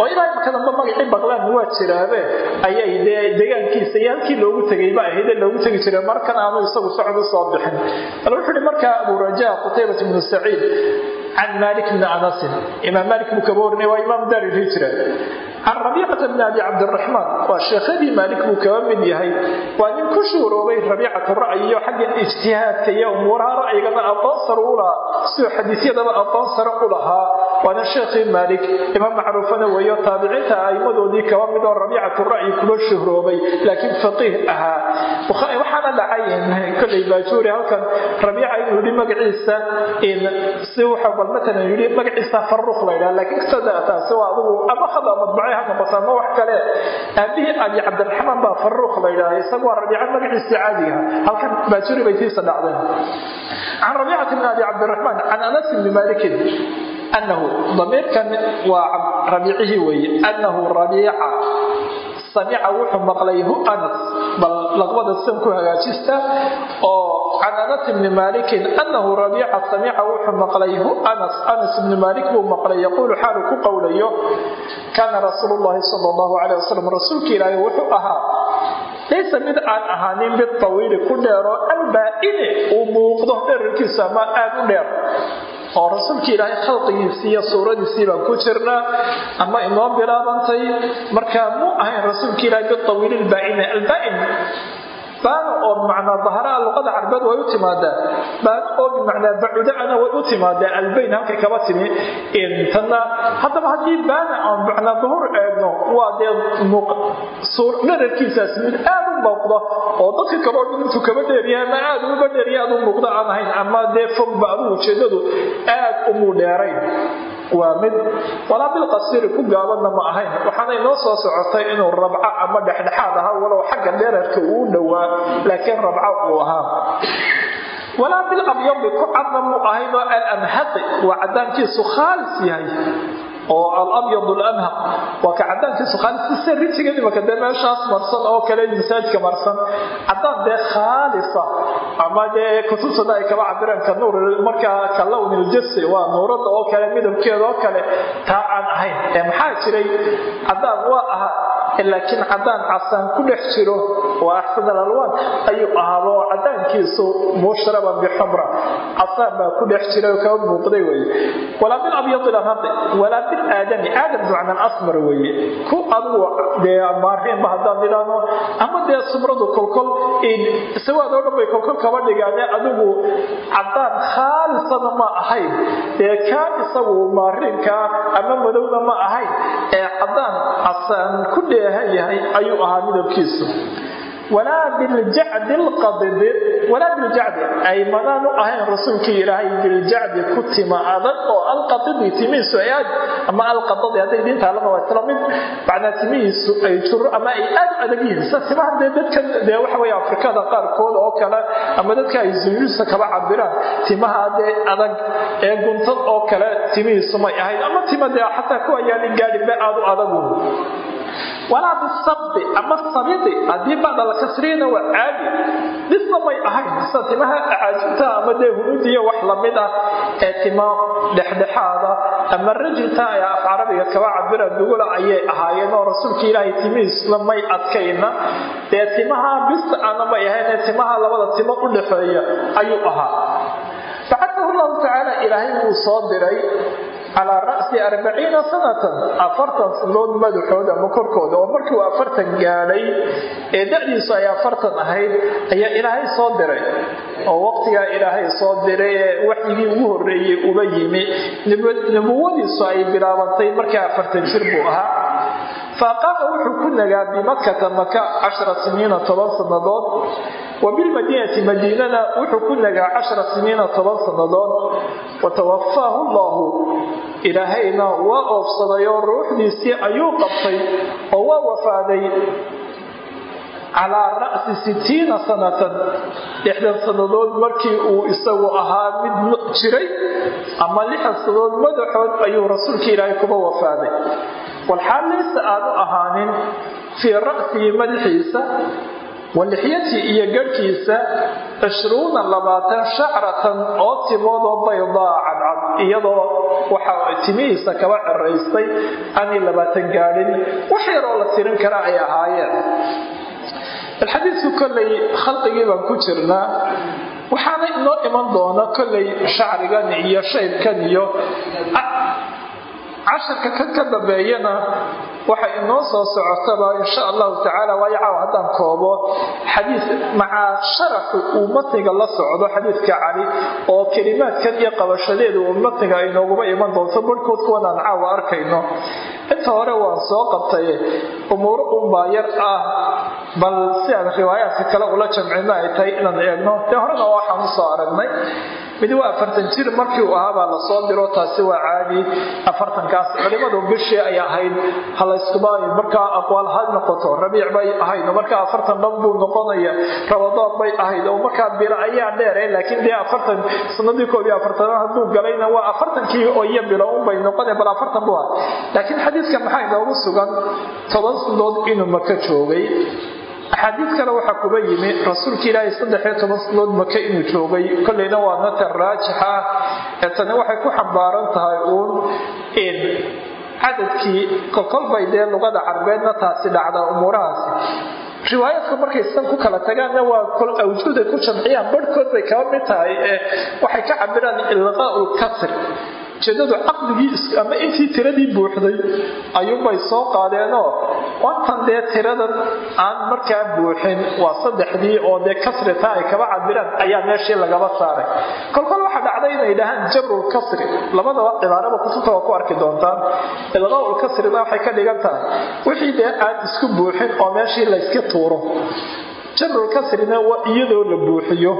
Oo ilaa imkanaba magacii baqlaan waa jiraabe ayay dee deegaankiisa iyo halkii loogu tegayba ahaydee loogu tegi jiray. Markan aanu isagu socod u soo bixin. Bal wuxuu ihi markaa abu rajaa qutaybat ibnu saciid can malik bni anasin. Imaam malik buu kaba warinay waa imaam daari hijra can rabiicata bni abi cabdiraxmaan waa sheekhadii maalik buu kaba mid yahay waa nin ku shuuroobay rabiicatu ra'yi iyo xagga ijtihaadka iyo umuuraha ra'yigana aqoon u lahaa siduu xadiisyadaba aqoon u lahaa waana sheekhii maalik imaam macruufana weeyo taabiciinta a'immadoodii kaba mid oo rabiicatu ra'yi kuba shuhroobay laakiin faqiih ahaa waxaana dhacay kolley baajuuri halkan rabiica inuu yidhi magaciisa si wuxuu bal matalan yidhi magaciisa farruuq la yidhaha laakiin taasi waa adigu ama khada madbucay ha noqoto ama wax kale. Aabihii abi cabdiraxmaan baa farruuq la yidhaha isagu waa rabiica magaciisii caadiga halkan baajuuri bay tiisa dhacdeen can rabiicati bni abi cabdiraxmaan can anas bni malikin anahu damiirkan waa rabiicihii weeye anahu rabiica samica wuxuu maqlay hu anas bal laqbada san ku hagaajista oo can anas bni malikin anahu rabiica samica wuxuu maqlay anas anas bni malik buu maqlay yaquulu xaalu ku qowlayo kaana rasuulu llahi sala allahu caleyh wasalam rasuulka ilaahay wuxuu ahaa laysa mid aan ahaanin mid tawiili ku dheero albaa'ini uu muuqdo dherarkiisu ama aad u dheer oo rasuulka ilaahay khalqigiisii iyo suuradiisii baan ku jirnaa ama inoo bilaabantay markaa muu ahayn rasuulka ilaahay bitawiili lbaa'ini albaa'in baana oo bimacnaa dahraa luqada carbeed way u timaadaa. Baana oo bimacnaa bacudacana way u timaadaa. Albayn halkay kaba timi. Tanna haddaba haddii baana aan bimacnaa duhur eegno waa dee dherarkiisaas mid aad u muuqda oo dadka kaloo dhan intuu kaba dheeryahay ama aad uba dheerya aad u muuqda aan ahayn. Ama dee fogba adigu ujeedadu aad umuu dheerayn waa mid walaa bilqasiiri ku gaabanna ma ahayn. Waxaana inoo soo socotay inuu rabco ama dhexdhexaad ahaa walow xagga dheerarka uu dhowaa laakiin rabco uu ahaa. Walaa bilabyadi ku cadna muu ahayn oo alamhaqi waa cadaankiisu khaalis yahay oo alabyad lamhaq waa ka cadaankiisu khaalis sida rijiga imaka dee meeshaas marsan oo kale masaajka marsan. Cadaan dee khaalisa ama dee kutubtada ay kaba cabireen ka nuur markaa ka lown iljasi waa nuurada oo kale midabkeeda oo kale taa aan ahayn. Maxaa jiray? Cadaan waa ahaa laakiin cadaan casaan ku dhex jiro waa axsan alalwaan ayuu ahaaba oo cadaankiisu mushraban bixumra casaan baa ku dhex jira oo kaba muuqday weye walaa bilabyadi lamhaqi walaa bilaadami aadam ducna alasmar weeye. Ku adugu dee maariinba haddaan idhaahno ama dee sumradu kolkol sawaad oo dhan bay kolkol kaba dhigaane adigu cadaan khaalisana ma ahayn. Dee kaa isagu maariinkaa ama madowna ma ahayn. Ee cadaan casaan ku dheehan yahay ayuu ahaa midabkiisu. Walaa biljacdi lqadidi walaa biljacdi ay madaan u ahayn rasuulkii ilaahay biljacdi ku tima adag oo alqadidi timihiisu ay aad ama alqadadi hadday diintaalana waa isla mid macnaa timihiisu ay juro ama ay aad adag yihiin. Sida timaha dee dadkan dee waxa weye afrikada qaarkooda oo kale ama dadka ay zuyuusa kaba cabiraan timaha dee adag ee guntad oo kale timihiisu may ahayn ama tima dee xataa kuwa yaalin gaadhinbe aad u adagu walaa bisabdi ama sabidi. Haddii bacda la kasriyana waa caadi. Dhisna may ahayn sida timaha acaajinta ama dee hunuudiyo wax la mid ah ee tima dhexdhexaada. Ama rajilta ay af carabiga kaba cabira dugula ayay ahaayeen oo rasuulka ilaahay timihiisna may adkayna. Dee timaha bista ana may ahayn ee timaha labada timo u dhexeeya ayuu ahaa. Bacadahu llahu tacaala ilaahay wuu soo diray calaa ra'si arbaciina sanatan afartan sanood madaxooda ama korkooda oo markii uu afartan gaadhay ee da'diisu ay afartan ahayd ayaa ilaahay soo diray. Oo waqtigaa ilaahay soo diray ee waxyigii ugu horreeyey uba yimi nubuwadiisu ay bilaabantay markaa afartan jir buu ahaa faaqaama wuxuu ku nagaa bimakata maka cashara siniina toban sannadood. Wa bilmadiinati madiinana wuxuu ku nagaa cashara siniina toban sannadood. Watawafaahu allahu ilaahayna waa oofsaday oo ruuxdiisii ayuu qabtay oo waa wafaaday calaa ra'si sitiina sanatan. Lixdan sannadood markii uu isagu ahaa mid jiray ama lixdan sannadood madaxood ayuu rasuulka ilaahay kuba wafaaday walxaal laysa aanu ahaanin fii ra'sihi madaxiisa walixyatii iyo garhkiisa cishruuna labaatan shacratan oo timoodoo baydaa cadcad iyadoo waxa timihiisa kaba ceraystay aanay labaatan gaadhin wax yaroo la tirin kara ay ahaayeen. Alxadiidku kollay khalqigii baan ku jirnaa. Waxaana inoo iman doona kollay shacrigan iyo shaybkan iyo casharka kan ka dambeeyana waxa inoo soo socotaba insha allahu tacaala. Waayo caaw haddaan koobo xadiis macaa sharaxu uu matniga la socdo xadiidka cali oo kelimaadkan iyo qabashadeedu uu matniga ay nooguba iman doonto barhkood kuwanaan caawa arkayno. Inta hore waan soo qabtay umuuro unbaa yar ah bal si aan riwaayaadka kale ula jamcino ay tahay inaan eegno. Dee horena waxaan u soo aragnay mid waa afartan jir markii uu ahaabaa la soo diro taasi waa caadi. Afartankaas culimadu bishii ay ahayd halayskuba markaa aqwaal ha noqoto rabiic bay ahayd markaa afartan dhan buu noqonaya rabadaan bay ahayd oo markaa bilo ayaa dheere laakiin dee afartan sanadii koob iyo hadduu galayna waa afartankii oo bilo unbay noqona bal afartan bu ah laakiin xadiidka maxaa inoogu sugan toban sanadood inuu maka joogay axaadiid kale waxaa kuba yimi. Rasuulka ilaahay saddexiyo toban sanadood maka inuu joogay kolleyna waa natar raajix ah ee tani waxay ku xambaaran tahay uun cadadkii kolkolbay dee luqada carbeedna taasi dhacda umuurahaasi. Riwaayaadku markay san ku kala tagaanna waa kol awjuuday ku jamciyaan barhkood bay kaba mid tahay ee waxay ka cabiraan ilqaau ujeedadu caqligii ama intii tiradii buuxday ayuunbay soo qaadeenoo wantan dee tiradan aan markaa buuxin waa saddexdii oo dee kasrita ay kaba cabiraan ayaa meeshii lagaba saaray. Kolkol waxaa dhacday inay dhahaan jabrulkasri labadaba cibaarada kutubta waa ku arki doontaan. Ilqaaulkasrina waxay ka dhigan tahay. Wixii dee aan isku buuxin oo meeshii layska tuuro jabrulkasrina waa iyadoo la buuxiyo.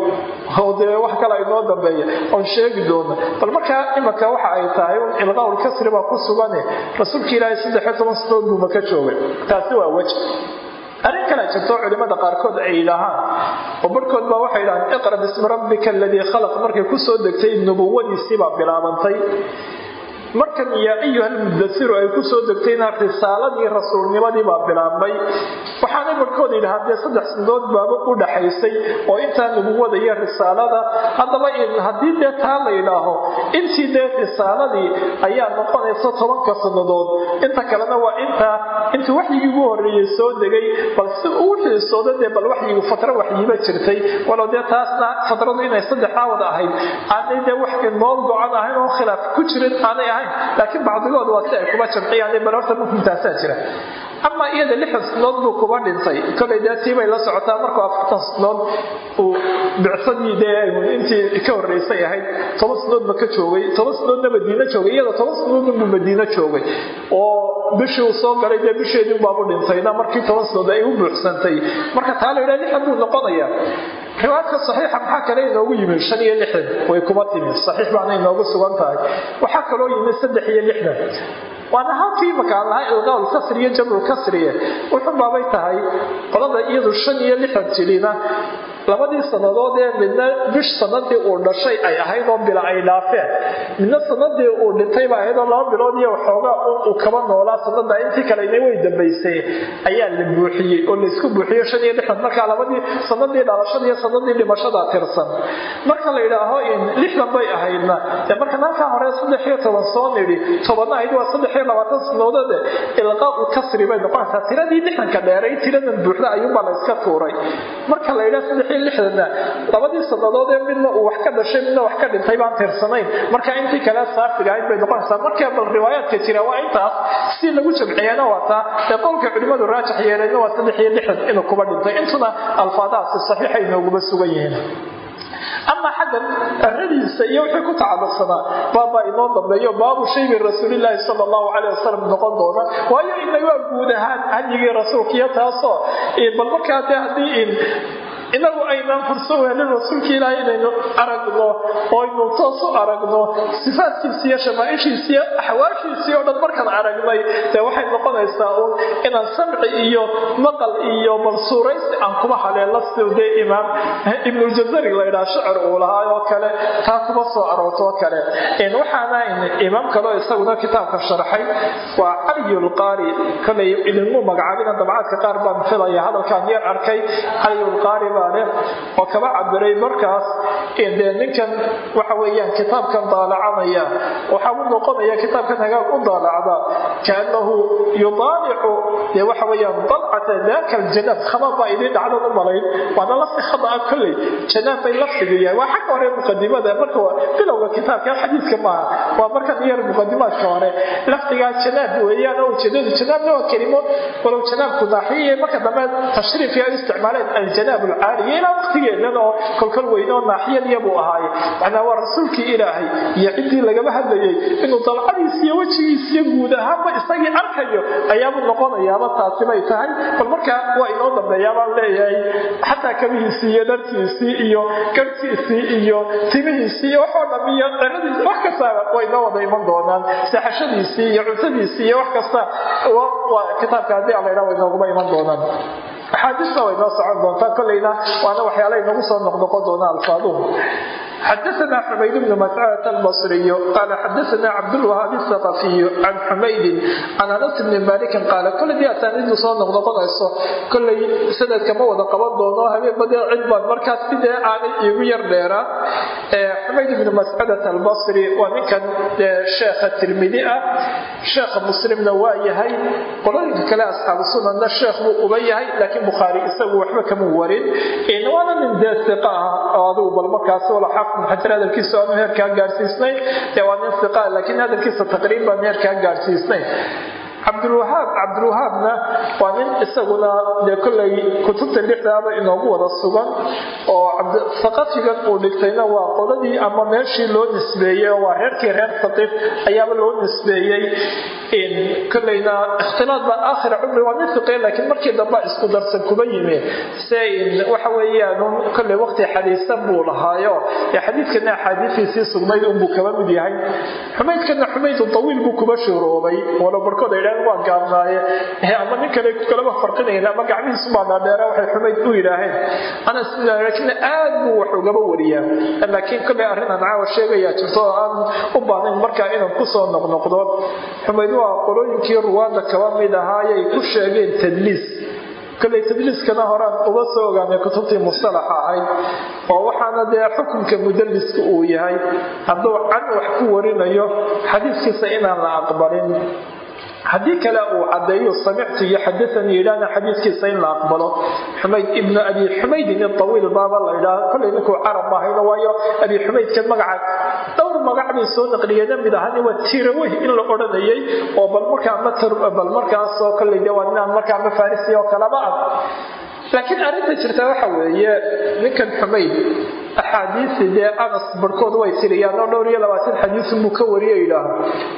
Oo dee wax kale inoo dambeeya oon sheegi doona. Bal markaa imanka waxa ay tahay un ilqaaulkasri baa ku sugane. Rasuulka ilaahay saddexiyo toban sanadood buu maka joogay. Taasi waa wej arrin kale jirto culimada qaarkood ay yidhaahaan oo barhkood baa waxay yidhahaan iqra bismi rabbika aladii khalaq. Markay ku soo degtay nubuwadiisii baa bilaabantay markan yaa ayuha almudasiru ay ku soo degtayna risaaladii rasuulnimadii baa bilaabmay. Waxaanay barhkood yidhahaa dee saddex sanadood baaba u dhaxaysay oo intaa nubuwada iyo risaalada. Haddaba haddii dee taa la yidhaaho intii dee risaaladii ayaa noqonaysa tobanka sannadood inta kalena waa intaa intii waxyigii ugu horreeyey soo degay bal si uu xiisooda dee bal waxyigu fatro waxyiba jirtay. Walow dee taasna fatradu inay saddexdaa wada ahayd. Aanay dee wax nool go-an ahayn oo khilaaf ku jirin aanay ahayn laakiin bacdigood waa si ay kuba jamciyaan bal horta jira ama iyada lixdan sanadood buu kuba dhintay. Kolay la socotaa. Markuu afartan sanadood uu bicsadii dee intii ka horreysay ahayd toban sanadood maka joogay. Toban sanadoodna madiino joogay. Iyada toban sanadoodna buu madiino joogay. Oo bishii uu soo galay dee bisheedii baabu dhintayna markii toban sanadood ay u buuxsantay. Marka taa la yidhaha lixdan buu noqonaya. Riwaayadka saxiixa maxaa kale inoogu yimi shan iyo lixdan way kuma timi saxiix baana inoogu sugan tahay. Waxaa kaloo yimi saddex iyo lixdan waana halkii makaan lahaa ilqaaul kasriyo jamrul kasriye wuxun baabay tahay qolada iyadu shan iyo lixdan jirina labadii sannadood ee midna bish sanadii uu dhashay ay ahayd oo bila ay dhaafeen. Midna sanadii uu dhintayba ahayd oo laba bilood iyo waxoogaa uu kaba noolaa. Sanada intii kalena way dambaysay. Ayaa la buuxiyey oo laysku buuxiyo shan iyo lixdan. Markaa labadii sanadii dhalashada iyo sanadii dhimashada tirsan. Marka la yidhaaho in lixdan bay ahaydna. Dee markan halkaa hore saddex iyo toban soo nidhi tobanna ahayd waa saddex iyo labaatan sanadoode ilqaau kasri bay noqonaysaa tiradii lixdanka dheeray tiradan buuxda ayuunbaa la tuuray. Marka la yidhaha iyo lixdanna labadii sanadood ee midna uu wax ka dhashay midna wax ka dhintay baan tirsanayn marka intii kale saafiga ahayd bay noqonaysaa marka bal riwaayaadka jira waa intaas si lagu jamciyana waa taa ee qowlka culimmadu raajix yeelayna waa saddex iyo lixdan inuu kuba dhintay. Intuna alfaadahaasi saxiixa inooguma sugan yihiin ama xaggan aradiisa iyo wixii ku tacalluqsanaa baabaa inoo dambeeyo baabu shaybi rasuulilaahi sala allahu caleyh wasalam noqon doona. Waayo inagaa guud ahaan hadyigii rasuulka iyo taasoo bal markaa dee haddii in inagu aynaan furso weelin rasuulka ilaahay inaynu aragno oo aynu toos u aragno sifaadkiisa iyo shamaaishiisa iyo axwaashiisii oo dhan markaan aragnay dee waxay noqonaysaa uun inaan samci iyo maqal iyo balsuuraysi aan kuma haleela siduu dee imaam ibnuljazari la ydhaha shicir uu lahaa oo kale taa kuma soo aroorto oo kale. Waxaana imaam kaleo isaguna kitaabka sharxay waa caliyulqaari kolay idinmu magacaabina dabcaadka qaar baan filaya hadalkaan yar arkay caliyulqaari baa leh oo kaba cabiray markaas dee ninkan waxa weeyaan kitaabkan daalacanaya waxaa u noqonaya kitaabkan hagaag u daalacda kaanahu yudaalicu dee waxa weeyaan dalcata daaka aljanaab khabar baa idiin dhacdan u malayn waana lafti khada ah kolley janaab bay laftigu yahay waa xagga hore muqadimada marka bilowga kitaabka xadiidka maaha waa markan yar muqadimaadka hore laftigaa janaab weeyaan oo ujeedadu janaabna waa kelimo walow janaabku naaxiye marka dambe tashriifka ay isticmaaleen aljanaab alcaaliya ilaa waqtigeedan oo kolkol weyn oo naaxiyadiya buu ahaaye macnaa waa rasuulkii ilaahay iyo ciddii lagaba hadlayay inuu dalcadiis iyo guud ahaanba isagii arkayo ayaabuu noqonayaaba taasi bay tahay. Bal markaa waa inoo dambeeyaa baan leeyahay xataa kabihiisii iyo dharkiisii iyo garhkiisii iyo timihiisii iyo waxoo dham iyo ciradiisi wax kastaaba way inoo wada iman doonaan. Seexashadiisii iyo cuntadiisii iyo wax kasta kitaabka haddii ala ydhaa way nooguma iman doonaan axaadiista way noo socon doontaa kolleyna waana waxyaala inagu soo noqnoqon doonaa alfaaduhu xadaana xumayd bnu mascad albariyu qaala xadaana cabdulwahaabi aaqafiyu can xumaydin can anas bni malikin qaala koladii asaanidu soo noqnoqonayso kolay sanadka ma wada qaban doono habeenbade cid baan markaas sidee aanay iigu yar dheeraan xumayd bnu mascadat albasri waa ninkan sheekha tirmidi ah sheekha muslimna waa yahay qolooyinka kale asxaabu sunanna sheekh buu uba yahay laakiin bukhaari isagu waxba kama warin waana nin dee siqa ah adigu bal markaas walaxaq wala xajar hadalkiisa aanu heerkaa gaadhsiisnayn dee waa nin iqa laakiin hadalkiisa taqriiban heerkaa gaadhsiisnayn cabdulwahaab cabdulwahaabna waa nin isaguna dee kollay kutubta lixdaaba inoogu wada sugan oo saqafigan uu dhigtayna waa qoladii ama meeshii loo nisbeeyey waa reerkii reer saqif ayaaba loo nisbeeyey kollayna ikhtilaad baa aakhira cumri waa nin fiqe laakiin markii dambe isku darsan kuba yimi. Se waxa weeyaan kollay waqti xadiisan buu lahaayo ee xadiidkana axaadiistiisii sugnayd unbuu kaba mid yahay. Xumaydkana xumaydu tawiil buu kuba shuroobay walo barkood ay waa gaabnaaye. Ama nin kalaba farqinayn ama gacmihiisu baa dhaadheera waxay xumayd u yidhaaheen anas laakiin aad buu wax ugaba wariyaa. Laakiin kollay arrin aan caawa sheegayaa jirto oo aan u baahnayn markaa inaan ku soo noqnoqdo. Xumayd waa qolooyinkii ruwaadda kaba mid ahaayay ku sheegeen tadliis. Kolley tadliiskana horaan uga soo ogaanay kutubtii mustalaxa ahayd. Oo waxaana dee xukunka mudaliska uu yahay. Hadduu can wax ku warinayo xadiiskiisa inaan la aqbalin haddii kale uu cadeeyo samictu iyo xadaanii yidhahna xadiiskiisa in la aqbalo. Xumayd ibnu abi xumaydin iطawiil baaba la ydhaha kollay ninkuu carab ahayno waayo abi xumaydkan magaca dhowr magac soo naqliyeena mid ahani waa tiraweh in la odhanayay oo bal markaa bal markaasoo kollay waa ninaan markaa ma farisi oo kalaba ah. Laakiin arrinta jirta waxa weeye ninkan xumayd axaadiisi dee anas barhkood way tiriyaan oo dhowr iyo labaatan xadiis buu ka wariya yidhaaha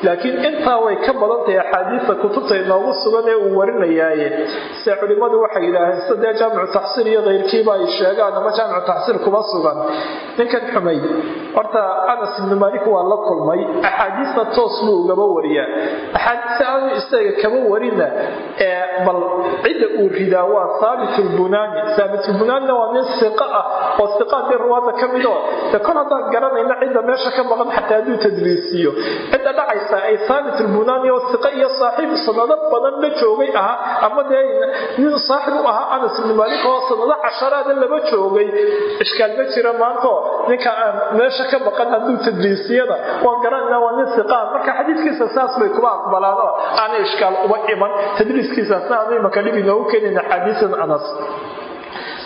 laakiin intaa way ka badan tahay axaadiista kutubta inoogu sugan ee uu warinayaaye. Se culimmadu waxay yidhaaheen sida dee jaamicu taxsiir iyo keyrkiiba ay sheegaan ama jaamicu taxsiir kuma sugan. Ninkan xumayd horta anas ibnu malik waa la kulmay. Axaadiista toos buu ugaba wariyaa. Axaadiista aanu isaga kama warina ee bal cidda uu ridaa waa haabit lbunaani haabit lbunaanina waa nin siqa ah oo siqaadii ruwaada ka mido. De kol haddaan garanayna cidda meesha ka maqan xataa hadduu tadliisiyo. Cidda dhacaysa ay haabit lbunaani oo siqa iyo saaxiib sanado badan la joogay ahaa ama dee nin saaxib u ahaa anas ibnu malik oo sanado casharaada laba joogay. Ishkaal ma jira maanto. Ninka aan meesha ka maqan hadduu tadliisiyada waan garanayna waa nin siqaa marka xadiiskiisa saas bay kuba aqbalaanoo aanay ishkaal uba iman. Tadliiskiisaasna aanu imaka dhib inoogu keenin axaadiisan anas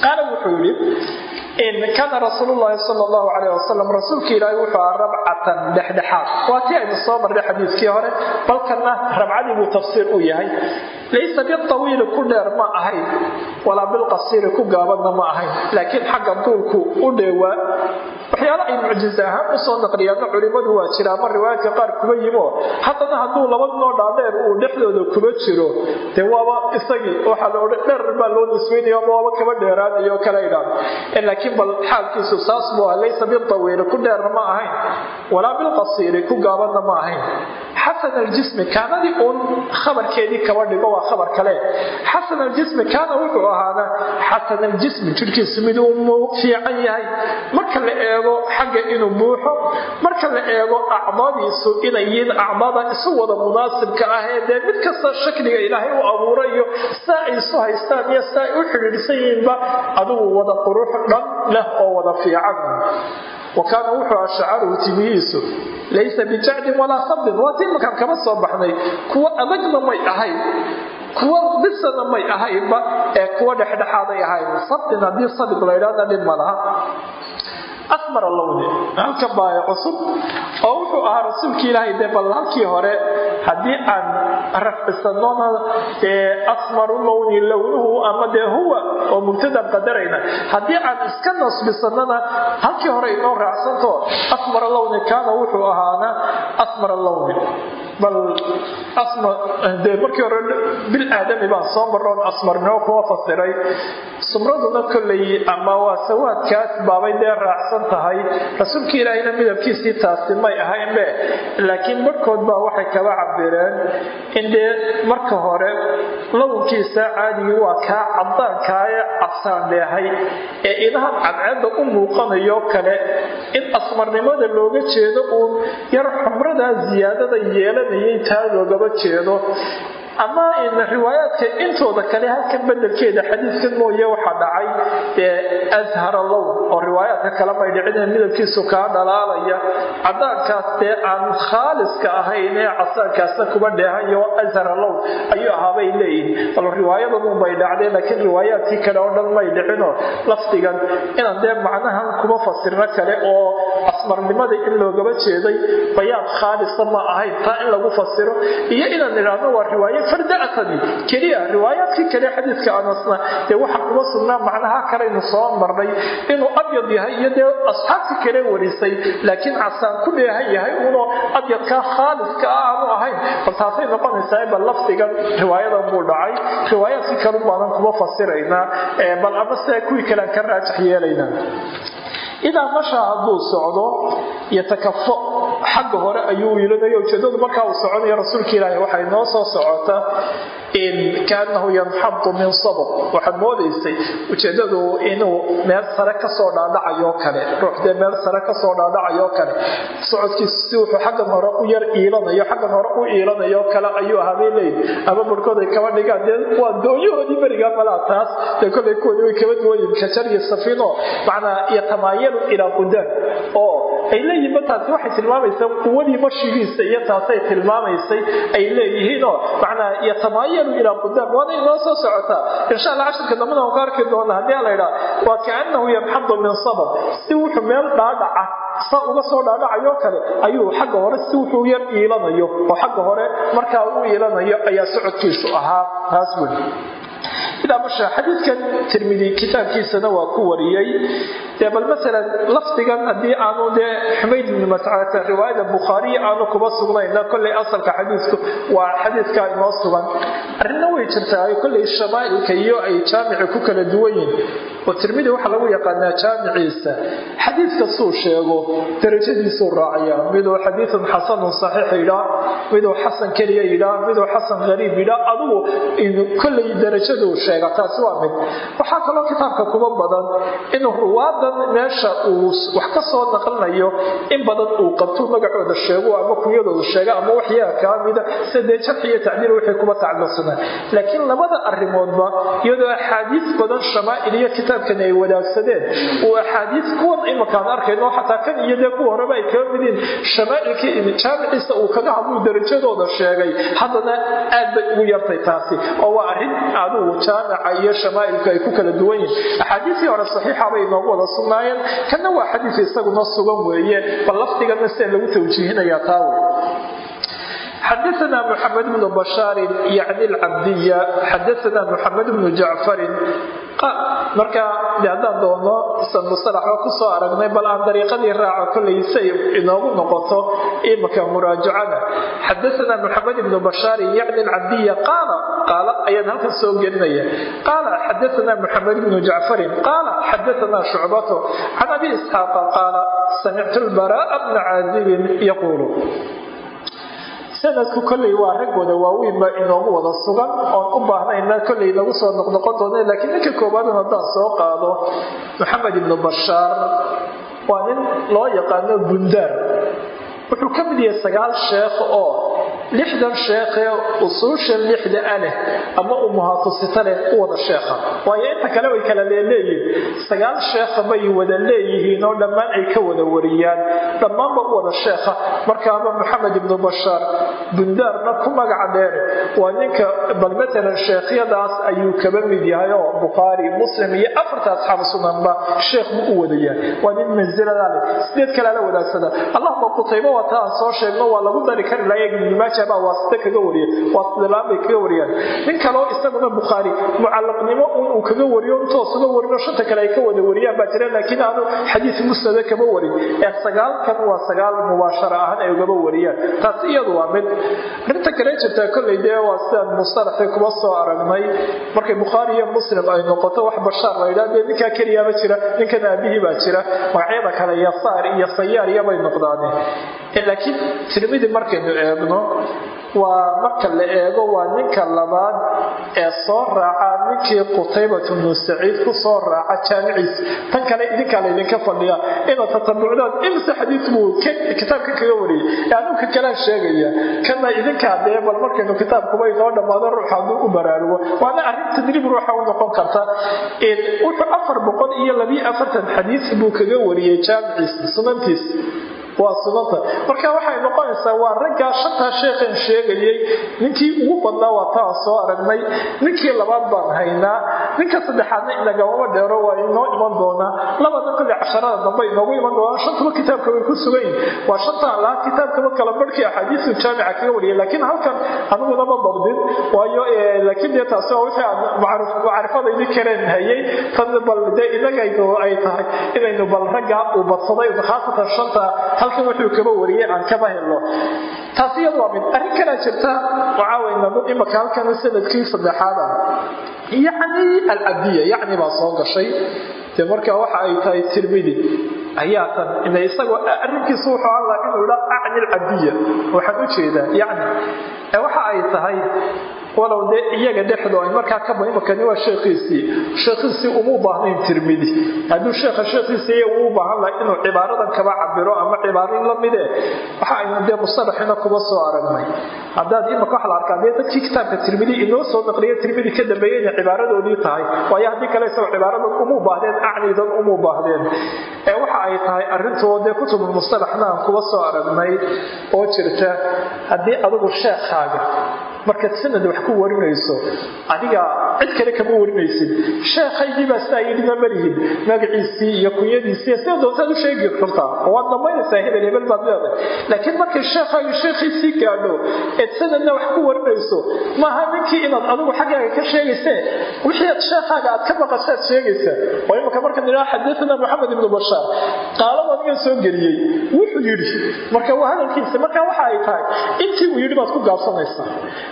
qaala wuxuu yidhi kaana rasuul llahi sal llahu alayh wasalam rasuulka ilaahi wuxuu aha rabcatan dhexdhexaad. Waa tii aynu soo marnay xadiiskii hore balkana rabcadii buu tafsiir u yahay. Laysa biawiili ku dheer ma ahayn walaa bilqasiiri ku gaabanna ma ahayn laakiin xagga duulku u dheewaa waxyaala ay mucjize ahaan u soo naqliyaana culimadu waa jira ama riwaayaadka qaar kuba yimo. Haddana hadduu laba noo dhaadheer uu dhexdooda kuba jiro dee waaba isagii waxaa la odhan dheer baa loo nisbaynayo ama waaba kaba dheeraanayo kala idhaan laakiin bal xaalkiisu saas buu ah laysa biltawiili ku dheerna ma ahayn walaa bilqasiiri ku gaabanna ma ahayn. Xasan aljismi kaanadii uun khabarkeedii kaba dhigo waa khabar kale. Xasan aljismi kaana wuxuu ahaana xasan aljismi jirhkiisu mid uu fiican yahay. Marka la eego xagga inuu buuxo marka la eego acdaadiisu inay yihiin acdaada isu wada munaasibka ah ee dee mid kasta shakliga ilaahay u abuurayo saa ay isu haystaan iyo saa ay u xidhiidhsan yihiinba adigu wada qurux dhan leh oo wada fiican. Wa kaana wuxuu aha shacaruhu timihiisu laysa bijacdin walaa sabdin waa tii markaan kama soo baxnay. Kuwa adagna may ahayn kuwa bisana may ahaynba ee kuwa dhexdhexaaday ahayn. Sabdin haddii sadig la ydhahda dhib ma laha asmar lowni halkan baa cusub oo wuxuu ahaa rasuulkii ilaahay dee bal halkii hore haddii aan rafcisanona asmaru lowni lownuhu ama dee huwa oo mubtadan qadarayna haddii aan iska nasbisanana halkii hore inoo raacsanto asmar lowni kaana wuxuu ahaana asmar lowni bal de markii hore bil aadami baan soo maroon asmarnimo kuwa fasiray sumraduna kolley ama waa sawaadkaas baabay dee raacsan tahay rasuulkii ilaahayna midabkiisii taasi may ahaynbe laakiin barhkood baa waxay kaba cabireen in dee marka hore lawnkiisa caadigii waa kaa cadaankaaye cabsaan dheehay ee idahan cadceedda u muuqanayo kale in asmarnimada looga jeedo uun yar xumradaa siyaadada yeelanayay taa loogaba jeedo ama riwaayaadka intooda kale halkan bedelkeeda xadiidkan mooye waxaa dhacay ashara lown oo riwaayaadka kale may dhicin midabkiisu kaa dhalaalaya. Cadaankaas dee aan khaaliska ahayn ee casaankaasna kuba dheehayo ashara lown ayuu ahaabay leeyihiin bal riwaayadanun bay laakiin riwaayaadkii kale oo dhan may dhicinoo lafdigan inaan dee macnahan kuma fasirno kale oo asmarnimada in loogaba jeeday bayaan khaalisa ma ahayn taa in lagu fasiro. Iyo inaan idhaahno waa riwaayo fardaatani keliya riwaayaadkii kale xadiidka anasna dee waxa kuma sugnaa macnaha kalaynu soo marnay inuu abyad yahay iyo dee asxaabtii kale warisay laakiin casaan ku dheehan yahay unoo abyadkaa khaaliska ah aanu ahayn. Bal taasay noqonaysaa bal lafdigan riwaayadan buu dhacay. Riwaayaadkii kalu baanan kuma fasiraynaa bal ama sidaa kuwii kalean ka raajax yeelaynaa idaa mashaa hadduu socdo yatakafo xagga hore ayuu wiilanayo ujeedadu markaa uu soconayo rasuulka ilaahi waxay noo soo socota kaanahu yanxadu min sabab waxaad moodaysay ujeedadu inuu meel sare ka soo dhaadhacayo kale ruuxdee meel sare ka soo dhaadhacayo kale. Socodkiisu wuxuu xaggan hore u yar iilanayo xaggan hore u iilanayo kale ayuu ahaabay ama barhkood kaba dhigaan dee waa doonyahoodii berigaa malaa taas dee kolay kuwoodii way kaba duwayiin kajar iyo safiino macnaa yatamaayalu ilaa qudaan oo ay leeyihiinba taasi waxay tilmaamaysaa quwadii mashigiisa iyo taasay tilmaamaysay ay leeyihiinoo macnaa yatamaayalu ilaa qudaan waana inoo soo socotaa. Insha allah cashirka dambana aan ku arki doona haddii la idhaa waa kaanahu yanxadu min sabab. Si wuxuu meel dhaadhaca sa uga soo dhaadhacayo kale ayuu xagga hore si wuxuu yar iilanayo oo xagga hore markaa u iilanayo ayaa socodkiisu ahaa taas weli. Idaa masha xadiidkan tirmidi kitaabkiisana waa ku wariyey. Dee bal maalan lafdigan haddii aanu dee xumayd ibni mascadta riwaayada bukhaariya aanu kuba sugnayna kolley asalka xadiidku waa xadiidkaa inoo sugan. Arrinna way jirtaa kolley shamaa'ilka iyo ay jaamici ku kala duwan yihiin oo tirmidi waxaa lagu yaqaanaa jaamiciisa. Xadiid kastuu sheego darajadiisuu raaciyaa miduu xadiidun xasanun saxiix yidhaa miduu xasan keliya yidhaa miduu xasan hariib yidhaa adugu kolley darajaduu sheega taasi waa mid. Waxaa kaloo kitaabka kuba badan inuu ruwaadan meesha uu wax ka soo naqlinayo in badan uu qabto magacooda sheego ama kunyadooda sheega ama waxyaa kaa mida iyo tacdiil wixii kuba tacalluqsanaa laakiin labada arrimoodba iyadoo axaadiis badan shamaa'il iyo kitaabkan ay wadaagsadeen. Uu axaadiis kuwan imakaan arkayno xataa kan iyo dee kuwa horeba ay kaga midiin shamaa'ilkii jaamiciisa uu kaga hadluu darajadooda sheegay. Haddana aad bay ugu yartay taasi oo waa arrin adugu jaamica iyo shamaa'ilku ay ku kala duwan yihiin axaadiisii hore saxiixa bay inoogu wada sugnaayeen kanna waa xadiis isaguna sugan weeye bal lafdigana sida lagu tawjiihinayaa taa xadaana mxamed bnu bashaarin yacni alcabdiya xadaana mxamed bnu jacfarin marka haddaan doono san musalaxba ku soo aragnay bal aan dariiqadii raaco kollay say inoogu noqoto imika muraajacada xadaana mxamed bnu bashaarin yacni alcabdiya qaala qaala ayaan halkan soo gelinaya qaala xadaana mxamed bnu jacfarin qaala xadaana shucbato can abi isxaaqa qaala samictu lbaraa'a bna caazibin yaquulu sanadku kolley waa rag wada waaweynba inoogu wada sugan. Oon u baahnayna kolley nagu soo noqnoqon doona laakiin ninka koowaadun haddaan soo qaado maxamed ibnu bashaar waa nin loo yaqaano bundaar. Wuxuu ka mid yahay sagaal sheekh oo lixdan sheekhee usuusha lixda a leh ama umuhaafusita leh u wada sheekha waayo inta kale way kala leeleeyihin sagaal sheekha bay wada leeyihiin oo dhammaan ay ka wada wariyaan dhammaanba u wada sheekha markaaba maxamed ibnu bashaar bundaarna ku magaca dheer waa ninka bal matalan sheekhyadaas ayuu kaba mid yahay oo bukhaari muslim iyo afarta asxaab sunanba sheekh buu u wada yahay waa nin mansilada sideed kalea wadaagsada allahuma qutaybo waa ta soo sheegno waa lagu dari kari laaya ibnumaaja baa waasite kaga wariya waasitlaan bay kaga wariyaan nin kaleo isaguna bukhaari mucallaqnimo un uu kaga wariyo intoos uga warino shanta kale ay ka wada wariyaan baa jira laakiin aanu xadiis musnada kama warin. Ee sagaalkan waa sagaal mubaashara ahaan ay ugaba wariyaan taas iyadu waa mid. Arrinta kale jirtaa kolley dee waa sidaan mustalaxii kuma soo aragnay. Markay bukhaari iyo muslim ay noqoto wax bashaar la yidhaha dee ninkaa keliyaaba jira ninkan aabihii baa jira. Magacyada kale yasaar iyo sayaar iyobay noqdaane. Laakiin tirmidi markaynu eegno waa marka la eego waa ninka labaad ee soo raaca ninkii qutaybatu bnu saciid ku soo raaca jaamiciisa. Tan kale idinkaa laydinka fadhiya inaad tatabucdaan imse xadiis buu kitaabka kaga wariyay anuka kalaan sheegaya kana idinkaa dee bal markaynu kitaabkuba inoo dhammaado ruux hadduu u baraarugo waana arrin tadriib ruuxa u noqon karta wuxuu afar boqol iyo labiyo afartan xadiis buu kaga wariyey jaamiciisa sunantiisa waa sunanta marka waxay noqonaysaa waa raggaa shantaa sheekhan sheegayay. Ninkii ugu badnaa waa taa soo aragnay. Ninkii labaad baan haynaa. Ninka saddexaadna inagamama dheero waa inoo iman doonaa. Labada kole casharada dambe inoogu iman doonaa. Shantuba kitaabka way ku sugan yihiin waa shantaan lahaa kitaabkaba kala barhkii axaadiisu jaamica kaga wariyay. Laakiin halkan aniguna ma waayo laakiin dee taasi waa wixii aan macrifadaydi kareen hayay. Tan bal dee inagaynu ay tahay inaynu bal raggaa uu khaasatan shanta halkan wuxuu kaba wariyay aan kaba helno. Taasi iyadu waa mid arrin kalaa jirta waxaaweynanu imaka halkan sannadkii saddexaad ah. Alcabdiya yacni baa soo gashay. Dee marka waxa ay tahay tirmidi ayaa tan ina isagoo arrinkiisu wuxuu hadlaa inuu idha acni alcabdiya waxaan u jeedaa yacni waxa ay tahay walow dee iyaga dhexdo ay markaa ka imakani waa sheekhiisii. Sheekhiisii umuu baahnayn tirmidi. Hadduu sheekha sheekhiisii uu baahan laha inuu cibaaradan kaba cabiro ama cibaarin la mide waxa aynu dee mustalaxina kuba soo aragnay. Haddaad imaka waxa la arkaa dee dadkii kitaabka tirmidi inoo soo naqliya tirmidi ka dambeeyey inay cibaaradoodii tahay waayo haddii kale isagoo cibaaradan umuu baahdeen acnidan umuu baahdeen. Ee waxa ay tahay arrintoo dee kutubulmustalaxna aan kuba soo aragnay oo jirta haddii adigu sheekhaaga markaad sanad wax ku warinayso adiga cid kale kama warinaysid. Sheekhaygii sidaa yidhina malihin magaciisii iyo kunyadiisii sida u sheegi kartaa waad dhammaynaysaa hebel hebel baad leedahay. Laakiin markay sheekhaagi sheekhiisii gaadho eed sanadna wax ku warinayso maaha ninkii inaad adigu xaggaaga ka sheegaysee wixii aad sheekhaaga aad ka maqashaad sheegaysaa oo imaka markaan idhaha xadathana maxamed ibnu bashaar qaalada adigan soo geliyey. Wuxuu yidhi marka hadalkiisa marka waxa ay tahay intii uu yidhi baad ku gaabsanaysaa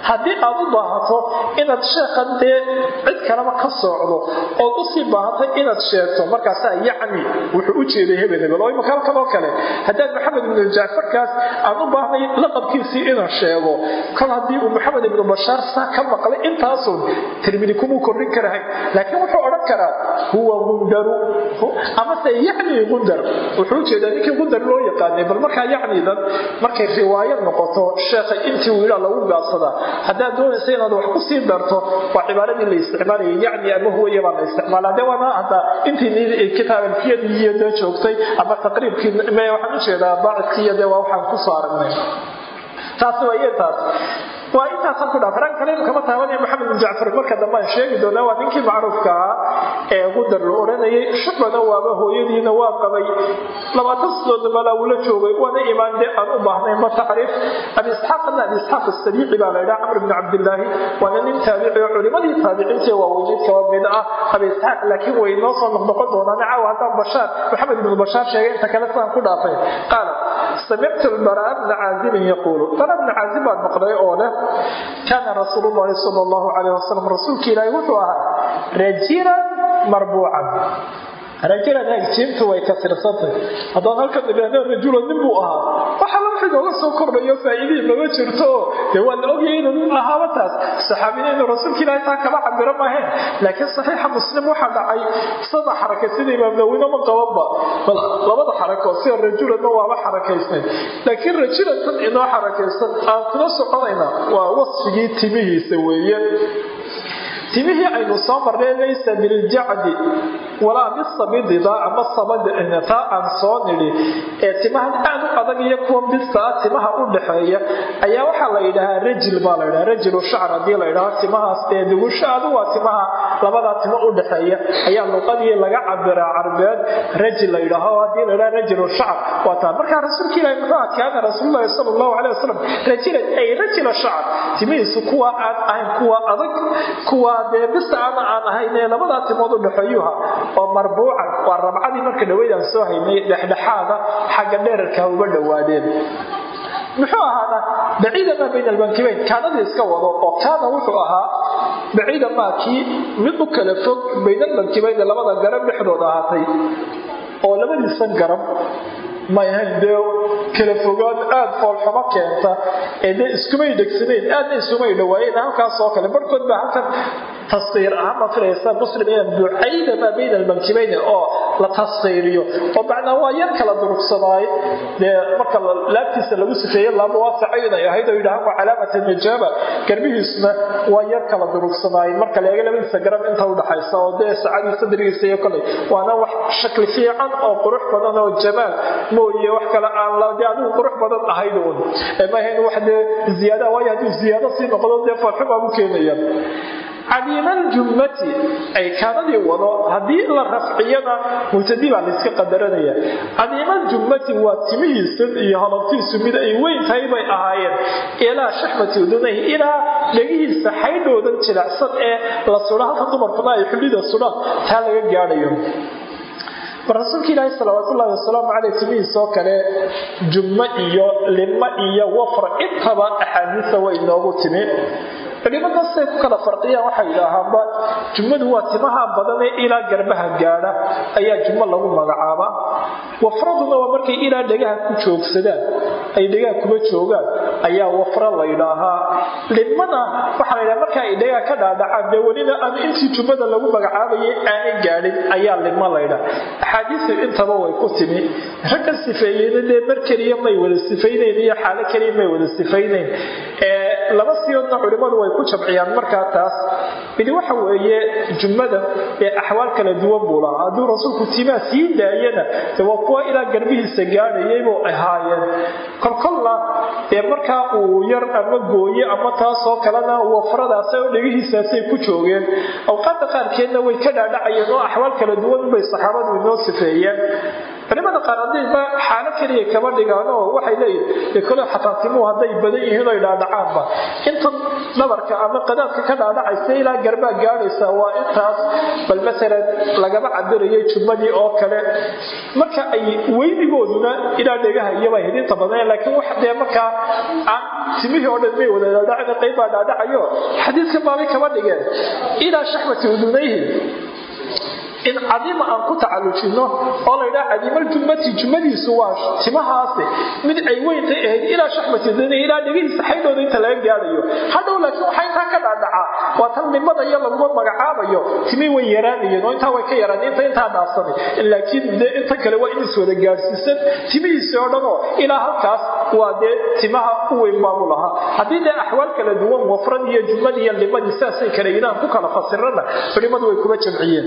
haddii aad u baahato inaad sheekhan dee cid kaleba ka soocdo ood u sii baahatay inaad sheegto markaasaa yacni wuxuu u jeeday hebel hebel. Oo imaka halkan oo kale haddaad maxamed ibnu jacfarkaas aan u baahnay laqabkiisii inaan sheego. Kol haddii uu maxamed ibnu bashaar saa ka maqlay intaasun tirmidi kumuu kordhin karahayn laakiin wuxuu odhan karaa huwa gundaru amase yacni gundar. Wuxuu u jeedaa ninkii gundar loo yaqaanay bal markaa yacnidan markay riwaayo noqoto sheekha intii yidhaa lagu gaabsadaa haddaad doonaysa inaad wax ku sii darto waa cibaaradii la isticmaalayay. Yacni ama baa la isticmaalaa. Dee waana hadda intii kitaab alfiyadii iyo joogtay ama taqriibkii waxaan u jeedaa baacidkii iyo dee waa waxaan ku soo aragnay taasi waa iyo taas waa intaasan ku dhaaf rag kale kama taabanaya maxamed bin jacfar. Marka dambe aan sheegi doonaa waa ninkii macruufka ahaa ee gudar la oranayay shucbana waaba hooyadiina waa qabay. Labaatan sidoodna malaa wula joogay waana imaan dee aan u baahnayn ma tacriif. Abi isxaaqna abi isxaaq asabiici baa la yidhaha camr bn cabdillaahi waana nin taabici oo culimadii taabiciintii waaweyneed kaba mid ah abi isxaaq laakiin way noo soo noqnoqon doonaan caawa haddaan bashaar maxamed ibnu bashaar sheegay inta kale sidaan ku dhaafay. Qaala samictu lbaraa bna caazibin yaquulu bara bna caazib baan maqlay oo leh kaana rasuulu llahi sala allahu calayh wasalam rasuulka ilaahi wuxuu ahaa rajilan marbuucan rajulan agjiintu way kasirsantay haddaan halkan idhaahno rajulo nin buu ahaa. Waxa la wixii nooga soo kordhayo faa'iidihii mama jirto. Dee waa la ogyahay inuu nin ahaaba taas saxaabina rasuulka ilaahi taa kama cabiro maaheen laakiin saxiixa muslim waxaa dhacay sada xaraka sida imaam ma qabanba bal labada xarako sida rajulanna waaba xarakaysnay laakiin rajulan tan inoo xarakaysan aan kula soconayna waa wasfigii timihiisa weeye timihii aynu soo marnay laysa biljacdi walaa bisabidida ama sabadtaa aan soo nidhi. Ee timahan aad u adag iyo kuwa bistaa timaha u dhaxeeya ayaa waxaa la yidhahaa rajil baa la ydhaha rajilu shacr haddii la ydhaho timahaas ee dugushaadu waa timaha labadaa timo u dhaxeeya ayaa luqadii laga cabiraa carbeed rajil la ydhaho haddii la ydhaha rajilu shacr waa taa. Markaa rasuulka ilahi muxuu aha kaana rasuululahi sala allahu calay wasalam rajilan ay rajila shacr timihiisu kuwa aan ahayn kuwa adag kuwa dee ama aan ahayn ee labadaa timood u dhaxeeyuha oo marbuucan waa rabcadii marka dhaweyd aan soo haynay dhexdhexaada xagga dheerarka uga dhowaadeen muxuu ahaana baciida maa bayna albankibayn. Kaanadii iska wado oo kaana wuxuu ahaa baciida maa kii mid u kala fog bayna albankibayn labada garab dhexdooda ahaatay oo labadiisan garab may ahayn dee kala fogaan aada foolxumo keenta ee iskumay dhegsanayn aadna isumay dhawaayeen halkaas oo kale barhkood baa halkan tasqiir ahaan ma filaysa muslim inaan bucayda maa bayna almankibayni oo la tasqiiriyo oo macnaa waa yar kala durugsanaay dee marka laabtiisa lagu sifeeye laaba waasaco inay ahayd oo yidhahaan waa calaamata najaaba garbihiisuna waa yar kala durugsanaay marka la labadiisa garab inta udhaxaysa oo dee sacadii sadrigiisa iyo koley waana wax shakli fiican oo qurux badan oo jamaal mooye wax kale aan adigu qurux badan ahayd uun. Maahayn wax dee ziyaada waayo hadduu ziyaado sii noqdo dee farxumaa u keenaya cadiimaljummati ay kaanadii wado haddii la rafciyana mubtadi baa layska qadaranaya cadiimaljummati waa timihiisan iyo halabtiisu mid ay weyn tahay bay ahaayeen. Ilaa shaxmati udunay ilaa dhegihiisa xaydhoodan jilicsan ee la sudha halka dumarkuna ay xullida sudhaan taa laga gaadhayo rasuulka ilaahi salawaatullaahi wasalaamu caleyh timihiisoo kale jummo iyo limo iyo wafra intaba axaadiisa way inoogu timi. Culimada ku kala farqiyaan waxay yidhaahaanba jummadu waa timaha badanee ilaa garbaha gaadha ayaa jummo lagu magacaabaa wafraduna waa markay ilaa dhegaha ku joogsadaan ay dhegaha kuma joogaan ayaa wafra la ydhaahaa limana waxaa la ydhaha marka ay dhegaha ka dhaadhacaan dee welina aan intii jummada lagu magacaabayay aanay gaadhin ayaa limo laydhaa axaadiisu intaba way ku timi. Ragga sifeeyeyna dee mar keliya may wada sifaynayn iyo xaalo keliya may wada sifaynayn laba siyoodna culimmadu way ku jamciyaan markaa taas. Midi waxa weeye jummada ee axwaal kala duwan buu lahaa hadduu rasuulku timaa sii daayana de waa kuwa ilaa garbihiisa gaadhayaybuu ahaayeen kolkolna dee markaa uu yar ama gooye ama taasoo kalena wafradaas oo dhegihiisaasay ku joogeen awqaadda qaarkeedna way ka dhaadhacayeen oo axwaal kala duwan bay saxaabadu inoo sifeeyeen culimada qaar haddayba xaalo keliya kama dhigaanoo waxay leeyihiin kole xataa timuhu hadday badan yihiin oy dhaadhacaanba intan dhabarka ama qadaadka ka dhaadhacaysa ilaa garbaa gaadhaysa waa intaas bal masalan lagama cabirayay jummadii oo kale. Marka ay weynigooduna ilaa dhegaha iyobay hidinta badan laakiin wax dee markaa aan timihii oo dhan may wada dhaadhacin qayb baa dhaadhacayo. Xadiidka baabay kama dhigeen. Ilaa shaxmati udunayhi in cadiima aan ku tacallujino oo la ydhaha cadiimaljumati jumadiisu waa timahaasi. Mid ay weyntay ahayd ilaa shaxmatidana ilaa dhegihiisa xaydhooda inta laga gaadhayo. Hadhow laakiin waxaa intaa ka dhaadhacaa waa tan iyo laguma magacaabayo timii way yaraanayeen oo intaa way ka yaraan inta intaa dhaafsanay laakiin dee inta kale waa in iswada gaadhsiisan timihiisi oo dhanoo ilaa halkaas waa dee timaha u weyn baabu lahaa. Haddii dee axwaal kala duwan wafrad iyo jumad iyo limadii sidaasay kale yidhaan ku kala fasirana culimmadu way kuma jamciyeen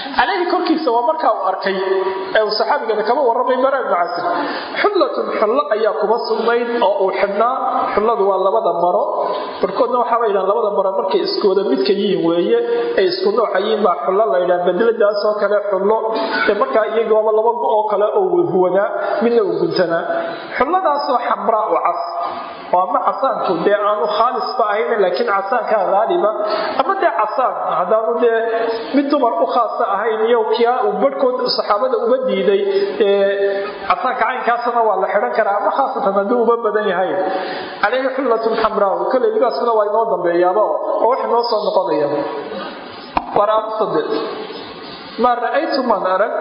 caleyhi korkiisa waa markaa uu arkay ee uu saxaabigana kama warramay bara ibnu xullatun xullo ayaa kuba sugnayd oo uu xidhnaa. Xulladu waa labada maro. Barkoodna waxaaba yidhahan labada maro markay iskooda midka yihiin weeye ay isku nooca yihiin baa xullo la yidhaha. Bedeladaas oo kale xullo. Ee markaa iyagoaba laba go oo kale oo huwanaa midna uu guntanaa. Xulladaasoo xamraa u cas. Oo ama casaanku dee aanu khaalisba ahayn laakiin casaankaa haaliba ama dee casaan haddaanu dee mid dumar u khaasa ahayn iyo barhkood saxaabada uba diiday casaanka caynkaasna waa la xidhan karaa ama khaasatan haddii uba badan yahay. Caleyhi xullatun xamraa kale libaaskuna waa inoo dambeeyaaba oo wax inoo soo noqonaya. Waraabsade maa ra'aytu maan arag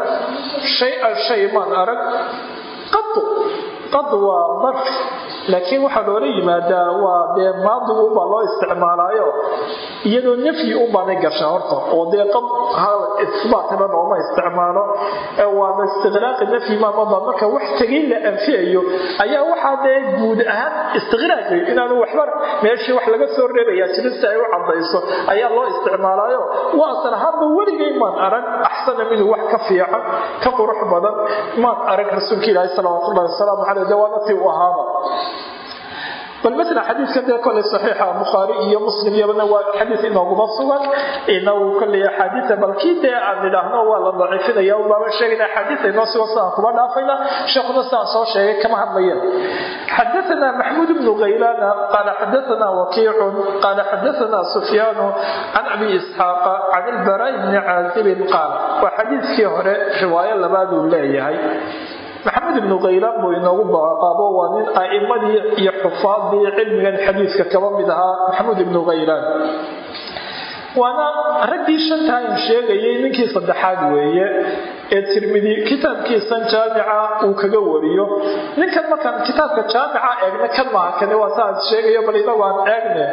shay-an shay maan arag? Qadu qad waa darf laakiin waxaa loola yimaadaa waa dee maadigu unbaa loo isticmaalaayo iyadoo nafyi unbaanay gasha horta oo dee qad isbaatna looma isticmaalo waaba istiqraaqi nafyi maamaba marka wax tegay la anfiyayo ayaa waxaa dee guud ahaan istiqraaqi inaanu waxba meeshii wax laga soo reebaya jirin si ay u cadayso ayaa loo isticmaalaayo. Waa asal ahaanba weligay maan arag axsana minhu wax ka fiican ka qurux badan maan arag rasuulka ilaahi salawaatullahi wasalaamu caleyh dee waana tii u ahaaba bal mala xadiidkan dee koley saxiixa bukhaari iyo muslim iyabana waa xadiid inooguma sugan inagu koley axaadiia bal kii dee aan nidhaahno waa la daciifinaya baaba sheegayna axaadiia inoo sugan sidaan kuma dhaafayna sheekhuna sidaan soo sheegay kama hadlayeen xadaana maxmuud bnu khaylana qaala xadaana wakiicun qaala xadaana sufyaanu can abi isxaaqa can ilbaraa bni caazibin qaala waa xadiidkii hore riwaayo labaaduu leeyahay maxamed ibnu khaylaan buu inoogu baaqaabo waa nin a'imadii iyo xufaadii cilmigan xadiidka kaba mid ahaa maxamuud ibnu khaylaan waana raggii shantaan sheegayay ninkii saddexaad weeye ee tirmidi kitaabkiisan jaamica uu kaga wariyo. Ninkan markaan kitaabka jaamica eegna kan maaha waa saan sheegayo bal inagu aan eegne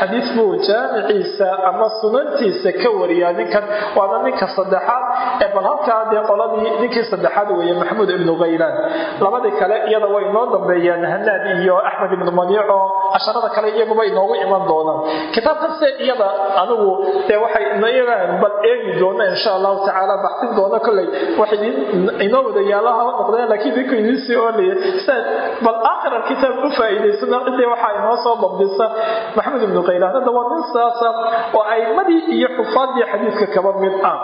xadiis buu jaamiciisa ama sunantiisa ka wariyaa ninkan. Waana ninka saddexaad ee bal halkaa dee qoladii ninkii saddexaad weeye maxamuud ibnu khaylaan labadii kale iyada way inoo dambeeyaan hanaad iyo axmed ibnu maniico casharada kale iyaguba inoogu iman doonaan. Kitaabkase iyada anigu dee waxay iyagaan bal eegi doona insha allahu tacaala baxsin doona kolley waxay inoo wada yaalaha noqdeen laakiin idinku idiin sii oolaya sidaad bal aakhir alkitaab u faa'iidaysana cidii waxaa inoo soo dabdisa maxamed ibnu khaylaan hadda waa nin saasa oo aimadii iyo xufaadii xadiidka kaba mid ah.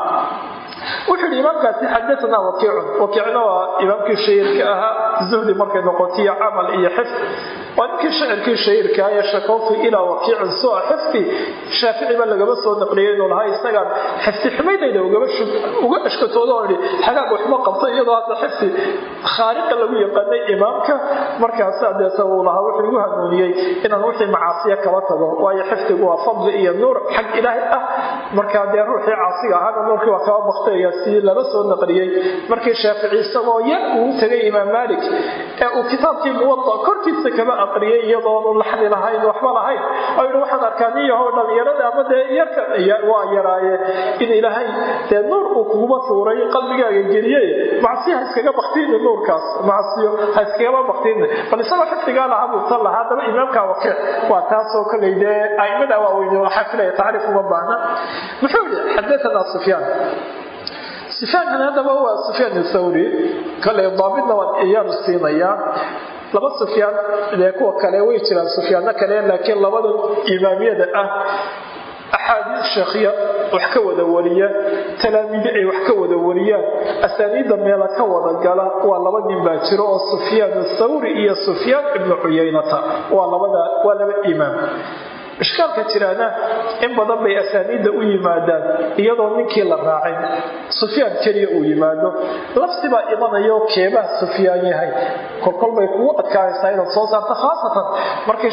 Wuxuu yidhi imaamkaasi xadaanaa wakiicun wakiicna waa imaamkii shahiirka ahaa zuhdi markay noqotiyo camal iyo xifd ninkii shacirkii shahiirka ee shakawtu ilaa wakiicin sua xifdi shaafici baa lagaba soo naqliyay inuu lahaa isagaan xifdi xumaydayda uga ashkatoodo oo idhi xagaag waxma qabto iyadoo hadda xifdi khaariqa lagu yaqaanay imaamka. Markaasaa deeta uu lahaa wuxuu igu hanuuniyey inaan wixii macaasiya kaba tago waayo xifdigu waa fadli iyo nuur xag ilaahay ah. Markaa dee ruuxii caasiga ahaana nuurkii waa kaba baktaya si laba soo naqliyey markii shaafici isagoo yar uu tegay imaam maalik ee uu kitaabkii muwada korkiisa kaba aqriyay iyadoonu laxni lahayn waxba lahayn. Yidhi waxaan arkaa nin yahow dhallinyarada ama dee yarka waa yaraaye. In ilaahay dee nuur uu kuguma tuuray qalbigaaga geliyey macsiyo ha iskaga baktiini nuurkaas macsiyo ha iskagaba baktiini bal isagoo xifdigaa lahaa buu tan lahaa haddaba imaamka wakiic waa taasoo koley dee aimada waaweyn waxaa filaya tacriif uma baahna. Muxuu yidhi xadaanaa sufyaan. Sufyaankan haddaba waa sufyaan thawri kale daabidna waan iyaanu siinayaa laba sufyaan dee kuwa kale way jiraan sufyaano kale laakiin labada imaamiyada ah axaadiis sheekhya wax ka wada wariya talaamiidi ay wax ka wada wariyaan asaaniidda meela ka wada gala waa laba nin baa jiro oo sufyaan thawri iyo sufyaan ibnu cuyaynata. Waa labada waa laba imaam ishkaalka jiraana in badan bay asaaniidda u yimaadaan iyadoo ninkii la raacin sufyaan keliya uu yimaado. Lafsibaa imanayo keebaa sufyaan yahay. Kolkol bay kugu adkaanaysaa inaad soo saarto khaasatan markay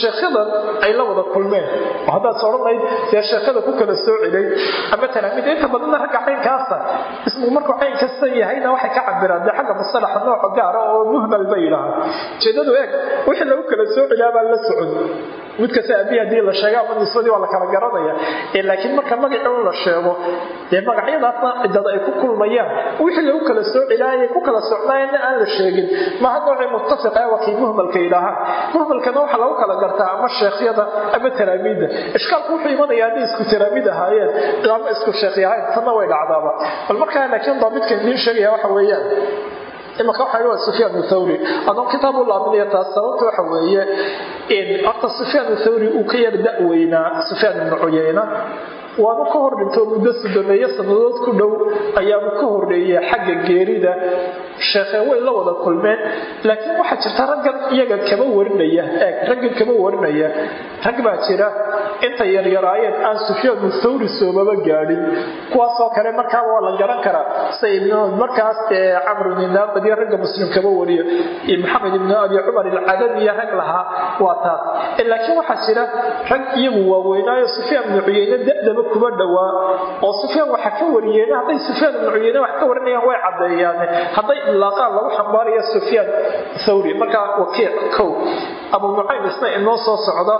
sheekhadan ay la wada kulmeen. Oo haddaad odhanayd dee sheekhada ku kala soo celay. Ama inta badanna ragga caynkaasa ismu markuu cayn kasta yahayna waxay ka cabiraan dee xagga musalaxa nooca gaara oo muhmal bay yidhaahaan ujeedadu eeg wixii lagu kala soo celiyaa baan la socon mid kasta abihi haddii la sheega ama nisbadii waa la kala garanaya laakiin marka magacii un la sheego dee magacyadaasna cidada ay ku kulmayaan wixii lagu kala soo cilaayay ku kala socnaayana aan la sheegin. Maha noocii muttafiqa waa kii muhmalka yidhaahaan muhmalkana waxaa lagu kala gartaa ama sheekhyada ama taraamiidda ishkaalku wuxuu imanaya hadday isku taraamiid ahaayeen ama isku sheekh yahayn tanna way dhacdaaba. Bal markaa laakiin daabidka idiin sheegaya waxa weeyaan imaka waxa waa sufyaan thawri. Adoo kitaab u laaminaya taas sababta waxa weeye horta sufyaan thawri uu ka yar da-weynaa sufyaan ibnu cuyayna waanu ka hor dhintoo muddo sodomeeyo sannadood ku dhow ayaanu ka horreeyey xagga geerida. Sheekhee way la wada kulmeen. Laakiin waxaa jirta raggan iyaga kama warinaya. Eeg raggan kama warinaya. Rag baa jira intay yaryaraayeen aan sufyaanu thawri soomaba gaadhin. Kuwaasoo kale markaaba waa la garan karaa. Sida ibnu markaas dee camrun inaabadiyo ragga muslim kama wariyo. Maxamed ibnu abi cumar ilcadamiya rag lahaa waa taas. Laakiin waxaa jira rag iyagu waaweynaayo sufyaan ibnu cuyeyne dadaba kuma dhowaa oo sufyaan waxa ka wariyeen hadday sufyaan ibnu cuyeyne wax ka warinayaan way caddeeyaan. Hadday ilaaqaan lagu xambaaraya sufyaan thawri. Markaa wakiic kow abu nucaym isna inoo soo socda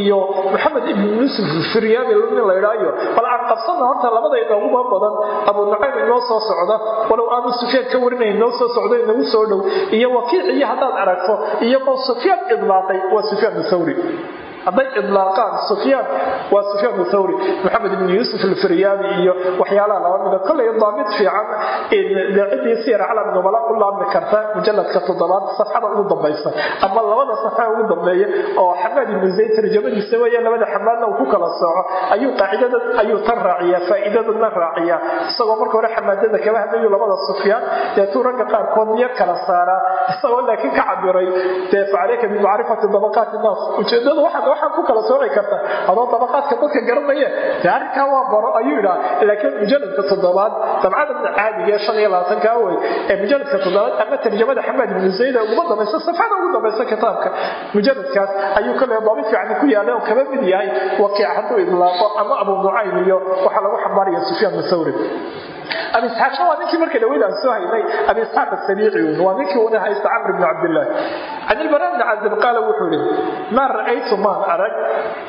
iyo maxamed ibnu yuusuf firyabi nin la idhaayo bal aan horta labada inooguba badan abu nucaym inoo soo socda walow aanu sufyaan ka warinay inoo soo socda inagu soo dhow. Iyo wakiic iyo haddaad aragto iyagoo sufyaan idlaaqay waa sufyaan thawri hadday idlaaqaan sufyaan waa sufyaan thawri maxamed ibn yuusuf alfiryaabi iyo waxyaalaha laba mida. Kollay daabit fiican ciddii siyar calam nubala u laabmi karta mujaladka toddobaad safxada ugu dambaysa. Ama labada safxa ugu dambeeya oo xamaad ibnu zayd tarjamadiisa weeye labada xamaadna uu ku kala sooco. Ayuu qaacidada ayuu tan raaciyaa faa'iidadana raaciyaa. Isagoo marka hore xamaadada kaba hadlayu labada sufyaan deetuu ragga qaarkood yar kala saaraa. Isagoo laakiin ka cabiray dee facaleyka bimacrifati dabaqaati naas. Ujeedadu waxaad waxaan ku kala sooci karta. Adoo dabaqaadka dadka garanaya dee arrinkaa waa baro ayuu idhaa laakiin mujaladka toddobaad dabcada caadiga ee shan iyo labaatanka wey ee mujaladka toddobaad ama tarjamada xamaad ibnu zayda uguma dambaysa safxada ugu dambaysa kitaabka mujaladkaas ayuu kale daabi fiican ku yaalay oo kaba mid yahay wakiic hadduu idlaaqo ama abu nucaym iyo waxaa lagu xambaaraya sufyaan thawri abi isxaaqna waa ninkii marka dhaweyd aan soo haynay. Abi isxaaq asabiici waa ninkii una haysta camr ibn cabdillaah. Can ilbara bni cabdib qaala wuxuu yihi maa ra'aytu maan arag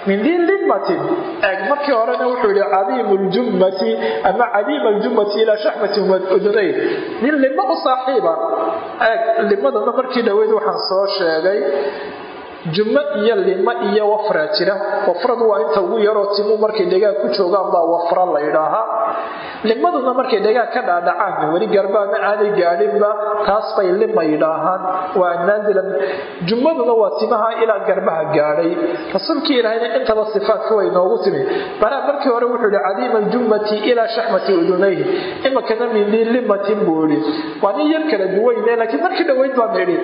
min dii limatin eeg markii horena wuxuu yihi cadiimu ljummati ama cadiima aljummati ilaa shaxmati udunayn nin limo u saaxiiba. Eeg limadana markii dhaweyd waxaan soo sheegay jummo iyo limo iyo wafraa jira. Wafradu waa inta ugu yaroo timu markay dhegaag ku joogaan baa wafra la ydhaahaa limaduna markay dhegaag ka dhaadhacaan weli garbaana aanay gaadhinba taas bay lima yidhaahaan. Waa naazilan jummaduna waa timaha ilaa garbaha gaadhay. Rasuulkii ilaahayna intaba sifaadka way noogu timi. Baraa markii hore wuxuu yihi cadiima aljummati ilaa shaxmati udunayhi. Imakana min limatin buu yihi waa nin yar kala duwayne laakiin markii dhaweyd baan idhi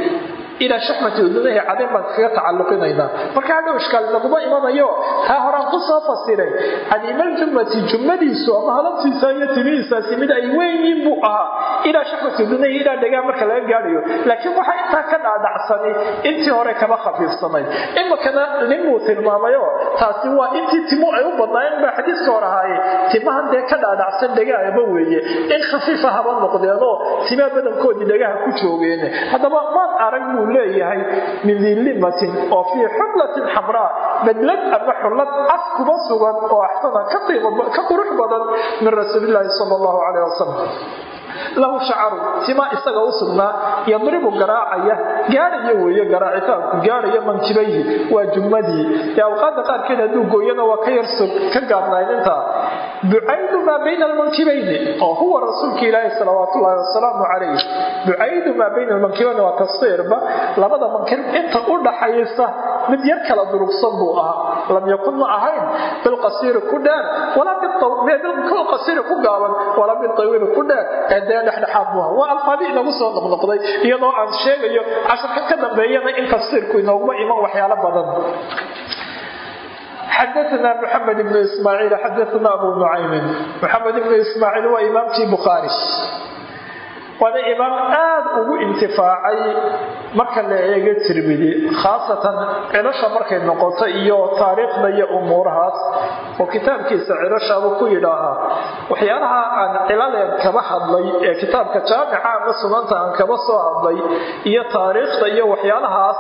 ilaa shaxmati udunayhi cadin baan iskaga tacalluqinaynaa marka hadhow ishkaal naguma imanayo taa horaan ku soo fasiray cadiimaljummati jummadiisu ama halabtiisa iyo timihiisaasi mid ay weynyiin buu ahaa ilaa shaxmati udunayhi ilaa dhegaa marka laga gaadhayo laakiin waxaa intaa ka dhaadhacsanay intii hore kama khafiifsanayd imakana ninbuu tilmaamayo taasi waa intii timu ay u badnaayeen baa xadiiska hor ahaaye timahan dee ka dhaadhacsan dhegaaba weeye in khafiifa haba noqdeenoo timaa badankoodii dhegaha ku joogeen haddaba maan arag buu leeyahay min dilimatin oo fii xullatin xamraa badlad ama xullad cas kuma sugan oo axsana ka qurux badan min rasuulilaahi sal allahu caleyh wasalam lahu shacaru tima isaga u sugnaa yadribu garaacaya gaadhaya weeye garaacitaanku gaadhaya mankibayhi waa jummadii. Awqaada qaarkeed hadduu gooyana waa ka yarsog ka gaabnayn intaa. Bucaydu maa bayna almankibayni oo huwa rasuulka ilaahi salawaat ullaahi wasalaamu calayh bucaydu maa bayna almankibayni waa tasfiirba labada mankib inta u dhaxaysa mid yar kala durugsan buu ahaa. Lam yakun ma ahayn. Bilqasiiri ku dheer. Bilqasiiri ku gaaban. Walaa biltawiili ku dheer. Ee dee dhexdhexaad ahaa. Waa alfaabi inagu soo noqnoqday iyadoo aan sheegayo casharka ka dambeeyana in tafsiirku inooguma iman waxyaalo badan imaam aad ugu intifaacay marka la eego tirmidi khaasatan cilasha markay noqoto iyo taariikhda iyo umuurahaas oo kitaabkiisa cilashaabuu ku yidhaahaa waxyaalaha aan cilaleen kaba hadlay ee kitaabka jaamica ama sunanta aan kaba soo hadlay iyo taariikhda iyo waxyaalahaas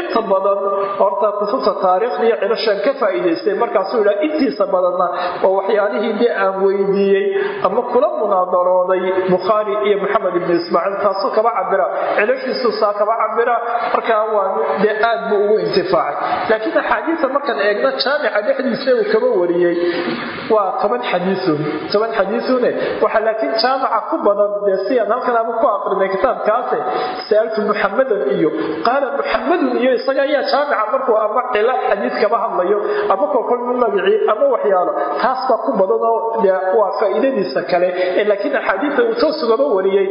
inta badan horta kutubta taariikhda iyo cilashaan ka faa'iidaystay markaasuu yidhaha intiisa badanna waa waxyaalihii aan weydiiyey ama kula munaadarooday bukhaari iyo maxamed ibnu ismaaciil taasuu kaba cabira cilashiisu saa kaba cabira markaa waa dee aad buu ugu intifaacay. Laakiin axaadiisa markaan eegno jaamica dhexdiisa uu kaba wariyey waa toban xadiiun toban xadiisune waxaa laakiin jaamaca ku badan dee siaan halkan abu ku aqrinay kitaabkaase sa'altu muxamadan iyo qaala muxamadun iyo isaga ayaa jaamica markuu ama cila xadiis kaba hadlayo ama kolkolma magicii ama waxyaalo taas ku badan oo waa faa'iidadiisa kale. Laakiin axaadiista uu toosugaba wariyey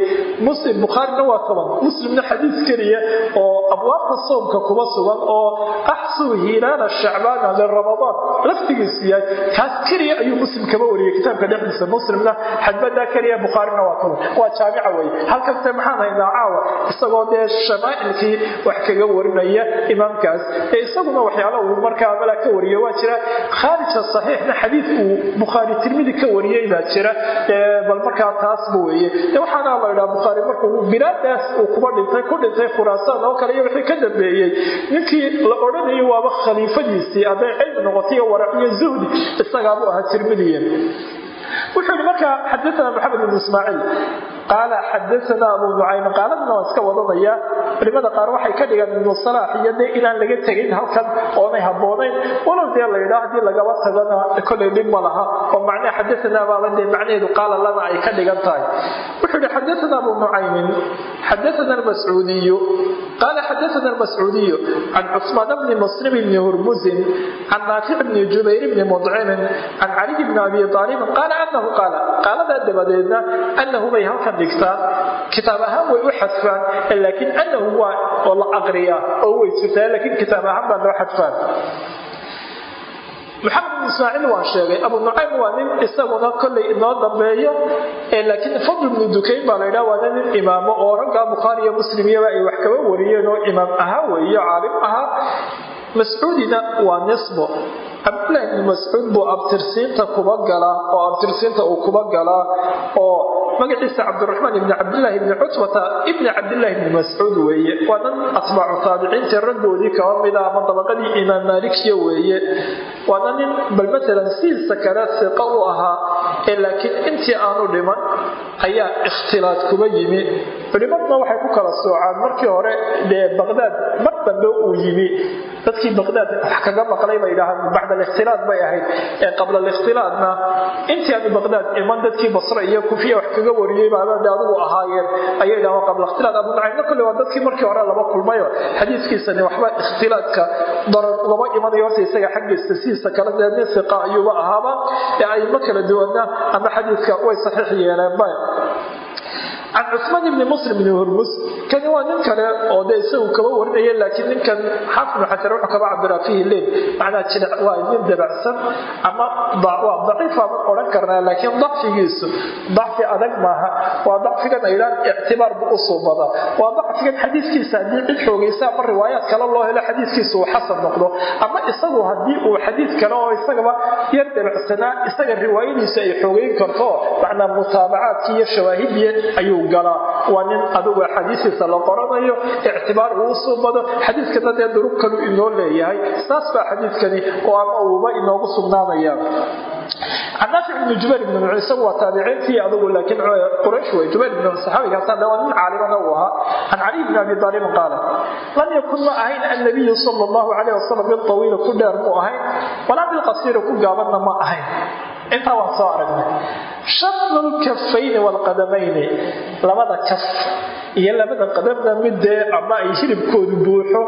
muslim bukhaarina waa toban muslimna xadiis keliya oo abwaabta soomka kuba sugan oo axsuu hilaala shacbaana liramadaan laftigiisu yahay kaas keliya ayuu muslim kaba wariyey kitaabka dhexdiisa muslimna xadbadaa keliya bukhaarina waa toban. Waa jaamica weye halkaste maxaan haynaa caawa isagoo dee shamaa'ilkii wax kaga warinaya imaamkaas. Ee isaguna waxyaala uu markaa mala ka wariyo waa jira khaarija saxiixna xadiid uu bukhaari tirmidi ka wariyey baa jira. Bal markaa taasba weeye. Waxaana la idhaha bukhaari markuu bilaadaas uu kuba dhintay ku dhintay khuraasaan oo kale iyo wixii ka dambeeyey. Ninkii la odhanayay waaba khaliifadiisii hadday cilmi noqotay warac iyo zuhdi isagaabuu ahaa tirmidiya wuxuu yihi markaa xadaana maxamed ibn ismaaciil qaala xadaana abu nucaym qaaladna waa iska wadanaya culimada qaar waxay ka dhigaan ibnu inaan laga tegin halkan oonay haboonayn walow dee la yidhaa haddii lagaba tagana kollay dhib ma laha. Oo macnaa xadaana baaba macnaheedu qaala lana ay ka dhigan tahay. Wuxuu yihi xadaana abu nucaymin xadaana almascuudiyu qaala xadaana almascuudiyu can cusmaan bni muslim bni hurmuzin can naafic bni jubayr bni mudcimin can caliy bni abi aalibin qaala anahu qaala qaaladaa dabadeedna anahu bay halkan dhigtaan kitaab ahaan way u xadfaan laakiin anahu waa oo la aqriyaa oo way jirtaa laakiin kitaab ahaan baa loo xadfaan maxamed bin ismaaciil waan sheegay abu nucaym waa nin isaguna kollay inoo dambeeyo laakiin fadl ibnu dukayn baa laydhaha waana nin imaamo oo raggaa bukhaari iyo muslim iyaba ay wax kaba wariyeen oo imaam ahaa weeyo caalim ahaa. Mascuudina waa nisbo cabdillahi ibni mascuud buu abtirsiinta kuba galaa oo abtirsiinta uu kuba galaa oo magaciisa cabdiraxmaan ibni cabdillaahi ibni cutbata ibni cabdillahi ibni mascuud weeye. Waa nan atbaacu taabiciintii raggoodii kaba mida ama dabaqadii imaam maalikiya weeye. Waana nin bal matalan sidiisa kale siqa u ahaa ee laakiin intii aanu dhiman ayaa ikhtilaad kuba yimi. Culimaduna waxay ku kala soocaan markii hore dee baqdaad mar dambe uu yimi. Dadkii baqdaad wax kaga maqlay bay dhahaan bacda alikhtilaad bay ahayd ee qabla alikhtilaadna intii aanu baqdaad iman dadkii basra iyo kufiya wax kaga wariyey baabade adigu ahaayeen ayay dhahaan qabla ikhtilaad abu nucaymna kolle waa dadkii markii hore laba kulmayo xadiiskiisani waxba ikhtilaadka darar ugama imanayo horta isaga xaggiisa sidiisa kale dee nin siqa ayuuba ahaaba ee ayma kala duwana ama xadiiska way saxiix yeeleenba can cusmaan ibni muslim ibni hurmus kani waa nin kale oo dee isagu kaba warinaya laakiin ninkan xaafid ibnu wuxuu kaba cabiraa fiihi leil macnaa jilic waa nin dabacsan ama waa daciif baaban odhan karnaa laakiin dacfigiisu dacfi adag maaha. Waa dacfigan aydhaan ictibaar buu u suubadaa waa dacfigan xadiiskiisa haddii cid xoogaysa ama riwaayaad kale loo helo xadiiskiisa uu xasan noqdo. Ama isagu haddii uu xadiid kale oo isagaba yar dabacsanaa isaga riwaayadiisa ay xoogeyn karto macnaa mutaabacaadkii iyo shawaahidii ayuu galaa waa nin adigu xadiisiisa la qoranayo ictibaar uu suubado xadiiskana dee durub kalu inoo leeyahay saas baa xadiiskani oo ama uuba inoogu sugnaanaya. Can naafic ibni jubayr ibni nuc isagu waa taabiciintii adigu laakiin quraysh wey jubayr ibni saxaabigaasaan waa nin caalimana uu ahaa. Can caliy bni abi aalibin qaala lam yakun ma ahayn annabiyu sala allahu calayh wasalam biltawiila ku dheer mu ahayn? Walaa bilqasiira ku gaabanna ma ahayn. Intaa waan soo aragnay shaqnu lkafayni waalqadamayni labada kaf iyo labada qadamna midee ama ay hilibkoodu buuxo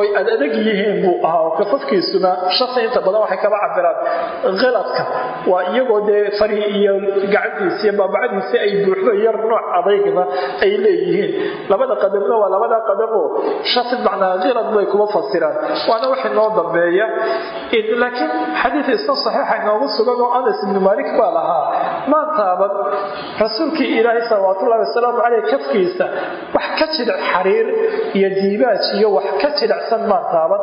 oy ad adag yihiin buu ahaa oo kafafkiisuna shaqi inta badan waxay kaba cabiraan khiladka waa iyagoo dee farihii iyo gacantiisi iyo baabacadiisi ay buuxdo yar nooc adaygna ay leeyihiin. Labada qadamna waa labada qadamoo shaqi macnaa khilad bay kuma fasiraan. Waana wax inoo dambeeya. Laakiin xadiid isna saxiixa inoogu sugan oo anas ibnu maalik baa lahaa maantaaban rasuulkii ilaahay salawaatullahi ullahi wasalaamu caleyh kafkiisa wax ka jidhac xariir iyo diibaaj iyo wax ka jidhacsan maan taaban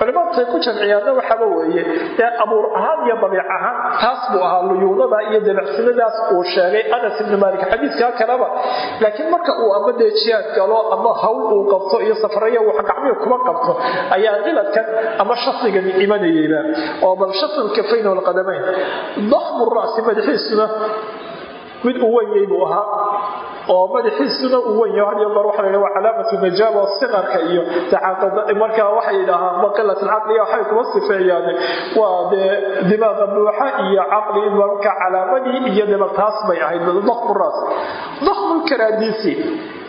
culimaadkay ku jamciyaanna waxaaba weeye dee abuur ahaan iyo dabiic ahaan taas buu ahaa luyuunada iyo dabicsinadaas uu sheegay anas ibni maalik. Xadiiskaa kaleba laakiin marka uu ama dee jihaad galo ama hawl uu qabto iyo safaraya wax gacmihi kuma qabto ayaa qiladkan ama shasigan imanayeyba oo bal shasil kafayn walqadamayn. Dakhmu ra'si madaxiisuna mid uu wenyay buu ahaa oo madaxiisuna uu wenyaho had iyo goor waxa la yidhaha waa calaamatu najaaba siqarka iyo markaa waxay yidhaahaan maqilat alcaqliya waxay kuma sifeeyaan waa dee dimaaqa buuxa iyo caqli marka calaamadii iyo deba taas bay ahayd dakhmu raas dakhmu karaadiisi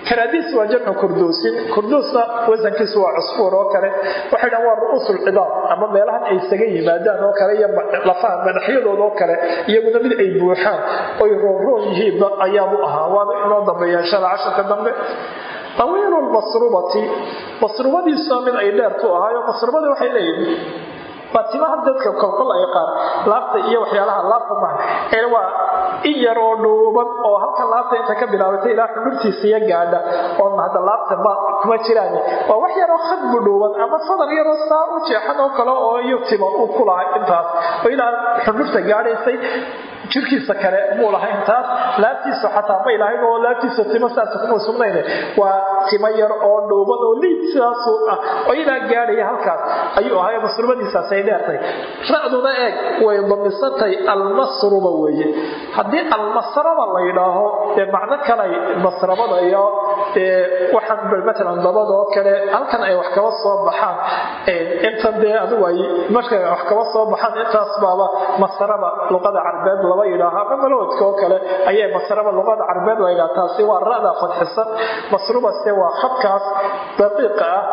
karaadiis waa jamcu kurduusin kurduusna wasankiisu waa cusfuur oo kale. Waxay dhahan waa ru'uusulcidaam ama meelahan ay isaga yimaadaan oo kale iyo lafaha madaxyadooda oo kale iyaguna mid ay buuxaan oy roonroon yihiinba ayaabu ahaa. Waana inoo dambeeya inshaalla casharka dambe. Tawiilu lmasrubati masrubadiisuna mid ay dheertu ahaayo masrubada waxay leeyihiin waa timaha dadka kolkol ay qaar laabta iyo waxyaalaha laabta maha ee waa in yar oo dhuuban oo halkan laabta inta ka bilaabatay ilaa xudurtiisa iyo gaadha oo hadda laabta ma kuma jiraan. Waa wax yaroo khadbu dhuuban ama fadar yaroo saa u jeexan oo kale oo iyo tima uu ku lahay intaas oo ilaa xudurta gaadhaysay jirkiisa kale muu lahayn taas laabtiisa xataa may lahayn oo laabtiisa timo saasa kuma sugnayne waa timo yar oo dhuuban oo liid sidaasu ah. Oo ilaa gaadhaya halkaas. Ayuu ahay masrubadiisaas ay dheertay ra'duna eeg way damisantay almasruba weeye. Haddii almasraba la yidhaaho dee macno kalay masrabada iyo waxaan matalan dabadoo kale halkan ay wax kaba soo baxaan. Intan dee adigu ay markay wax kaba soo baxaan intaas baaba masraba luqada carbeed laba yidhaaha ama maloodka oo kale ayay masraba luqada carbeed la yidhaha taasi waa ra'da fadxisan masrubaste waa khadkaas daqiiqa ah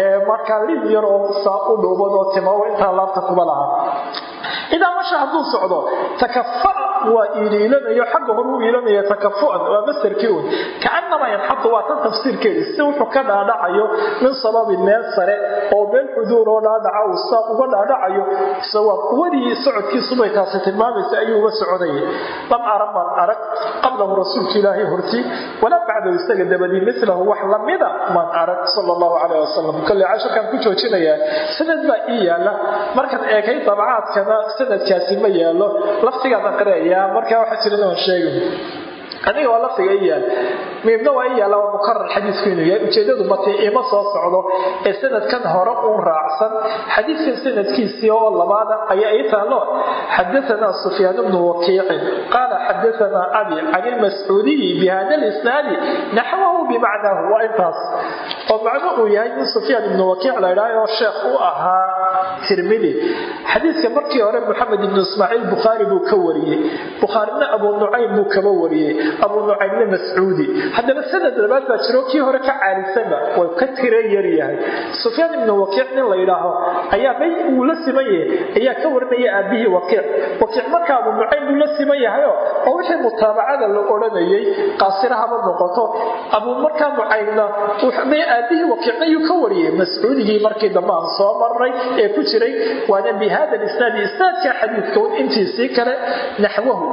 ee markaa lid yar oo saa u dhuuban oo timawo intaa laabta kuma laha. Idaa masha hadduu socdo takafa waa iiliilanayo xagga hore u iilanaya takafuan waa masarkii un kaanamaa yanxadu waa tan tafsiirkeedi si wuxuu ka dhaadhacayo min sababin meel sare oo meel xuduur oo dhaadhaca uu saa uga dhaadhacayo waa quwadii socodkiisubay taasi tilmaamaysa ayuu uga soconayay lam ara arag qablahu rasuulka ilaahay horti walaa bacdahu isaga dabadii milahu wax lamida maan arag sal allahu caleyh wasalam kolley casharkaan ku joojinayaa sanad baa ii yaalla. Markaan eegay dabacaadkana sanadkaasi ma yaalo laftigaan aqriaya markaa waxaa jiran oon sheegin aniga waa laftiga i yaal. Miibna waa i yaalla waa mukarar xadiisku inuu yahay. Ujeedadu mati ima soo socdo ee sanadkan hore uun raacsan. Xadiiskan sanadkiisii oo labaada ayaa ii taalo xadaanaa sufyaan bnu wakiicin qaala xadaanaa abi can ilmascuudiyi bihada lisnaadi naxwahu bimacnaahu. Waa intaas. Oo macno uu yahay in sufyaan ibnu wakiic la idhaha oo sheekh u ahaa tirmidi xadiiska markii hore moxamed ibnu ismaaciil bukhaari buu ka wariyey. Bukhaarina abu buu kaba wariyey. Abu mascuudi. Haddaba sanad labaad baa jiro kii hore ka caalisanba way ka tira yar yahay. Sufyaan ibnu wakiic nin la yidhaaho ayaa bay uu la siman ayaa ka warinaya aabihii wakiic wakiic marka abu buu la siman yahayo oo wixii mutaabacada la odhanayay qaasirahaba noqoto. Abu markaa nucaymna aabihii wakiicna ka wariyey? Mascuudigii markii dambe aan soo marnay ee ku jiray waana hada isnaadi isnaadka xadiidka intiisii kale naxwahu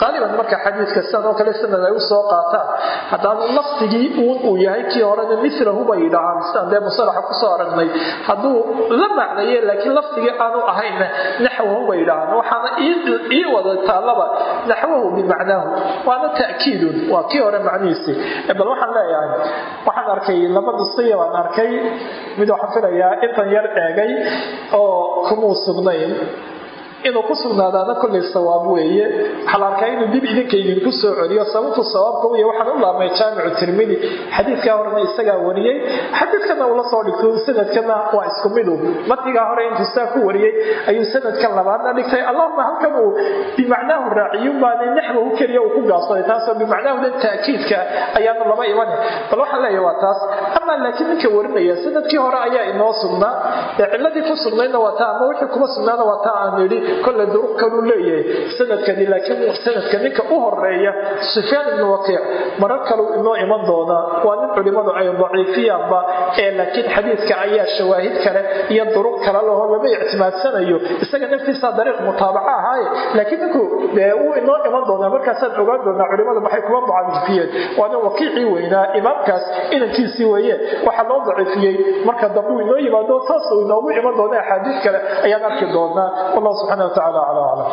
qaaliban marka xadiidka sidan oo kale sanad ay u soo qaataan haddaanu lafdigii uu yahay kii horena milahu bay yidhaahaan sidaan dee musalaxa ku soo aragnay hadduu la macnaye laakiin lafdigii aanu ahayna naxwahu bay yidhaahaan waxaana ii wada taallaba naxwahu bimacnaahu waana ta'kiidun waa kii hore macnihiisii bal waxaan leeyahay waxaan arkay laba nusqiya baan arkay mid waxaan filayaa intan yar eegay oo kumuu sugnayn inuu ku sugnaadaana kollay sawaab weeye. Waxaa inuu dib idinka idinku soo celiyo sababtu sawaabka wey waxaan u laabmay jaamicu tirmidi xadiidkaa horena isagaa wariyey. Xadiidkana uu la soo dhigto sanadkana waa isku midu. Matnigaa hore intuu saa ku wariyey ayuu sanadkan labaadna dhigtay. Allahuma halkan uu bimacnaahu raaciyun baana naxwahu keliya uu ku gaabsaday taasoo bimacnaahudan ta'kiidka ayaanu laba imane bal waxaan leeyahay waa taas amaa laakiin ninka warinaya sannadkii hore ayaa inoo sugnaa ee ciladii ku sugnaydna waa taa ama wixii kuma sugnaana waa taa aan idhi kolle duruq kaluu leeyahay sanadkani laakiin sanadka ninka u horreeya sufyaan ibnu waqiic marar kaluu inoo iman doonaa. Waa nin culimmadu ay daciifiyaanba ee laakiin xadiidka ayaa shawaahid kale iyo duruq kale laho lama ictimaadsanayo. Isaga naftiisa dariiq mutaabaca ahaaye laakiin ninku wuu inoo iman doonaa markaasaan ogaan doonaa culimmadu maxay kuma mucadifiyeen waa nin waqiicii weynaa imaamkaas inankiisii weeye. Waxaa loo daciifiyey marka dambe inoo yimaado taas inoogu iman doona axaadiis kale ayaan arki doonaa. Wallahu subxana wa tacala calaa aclam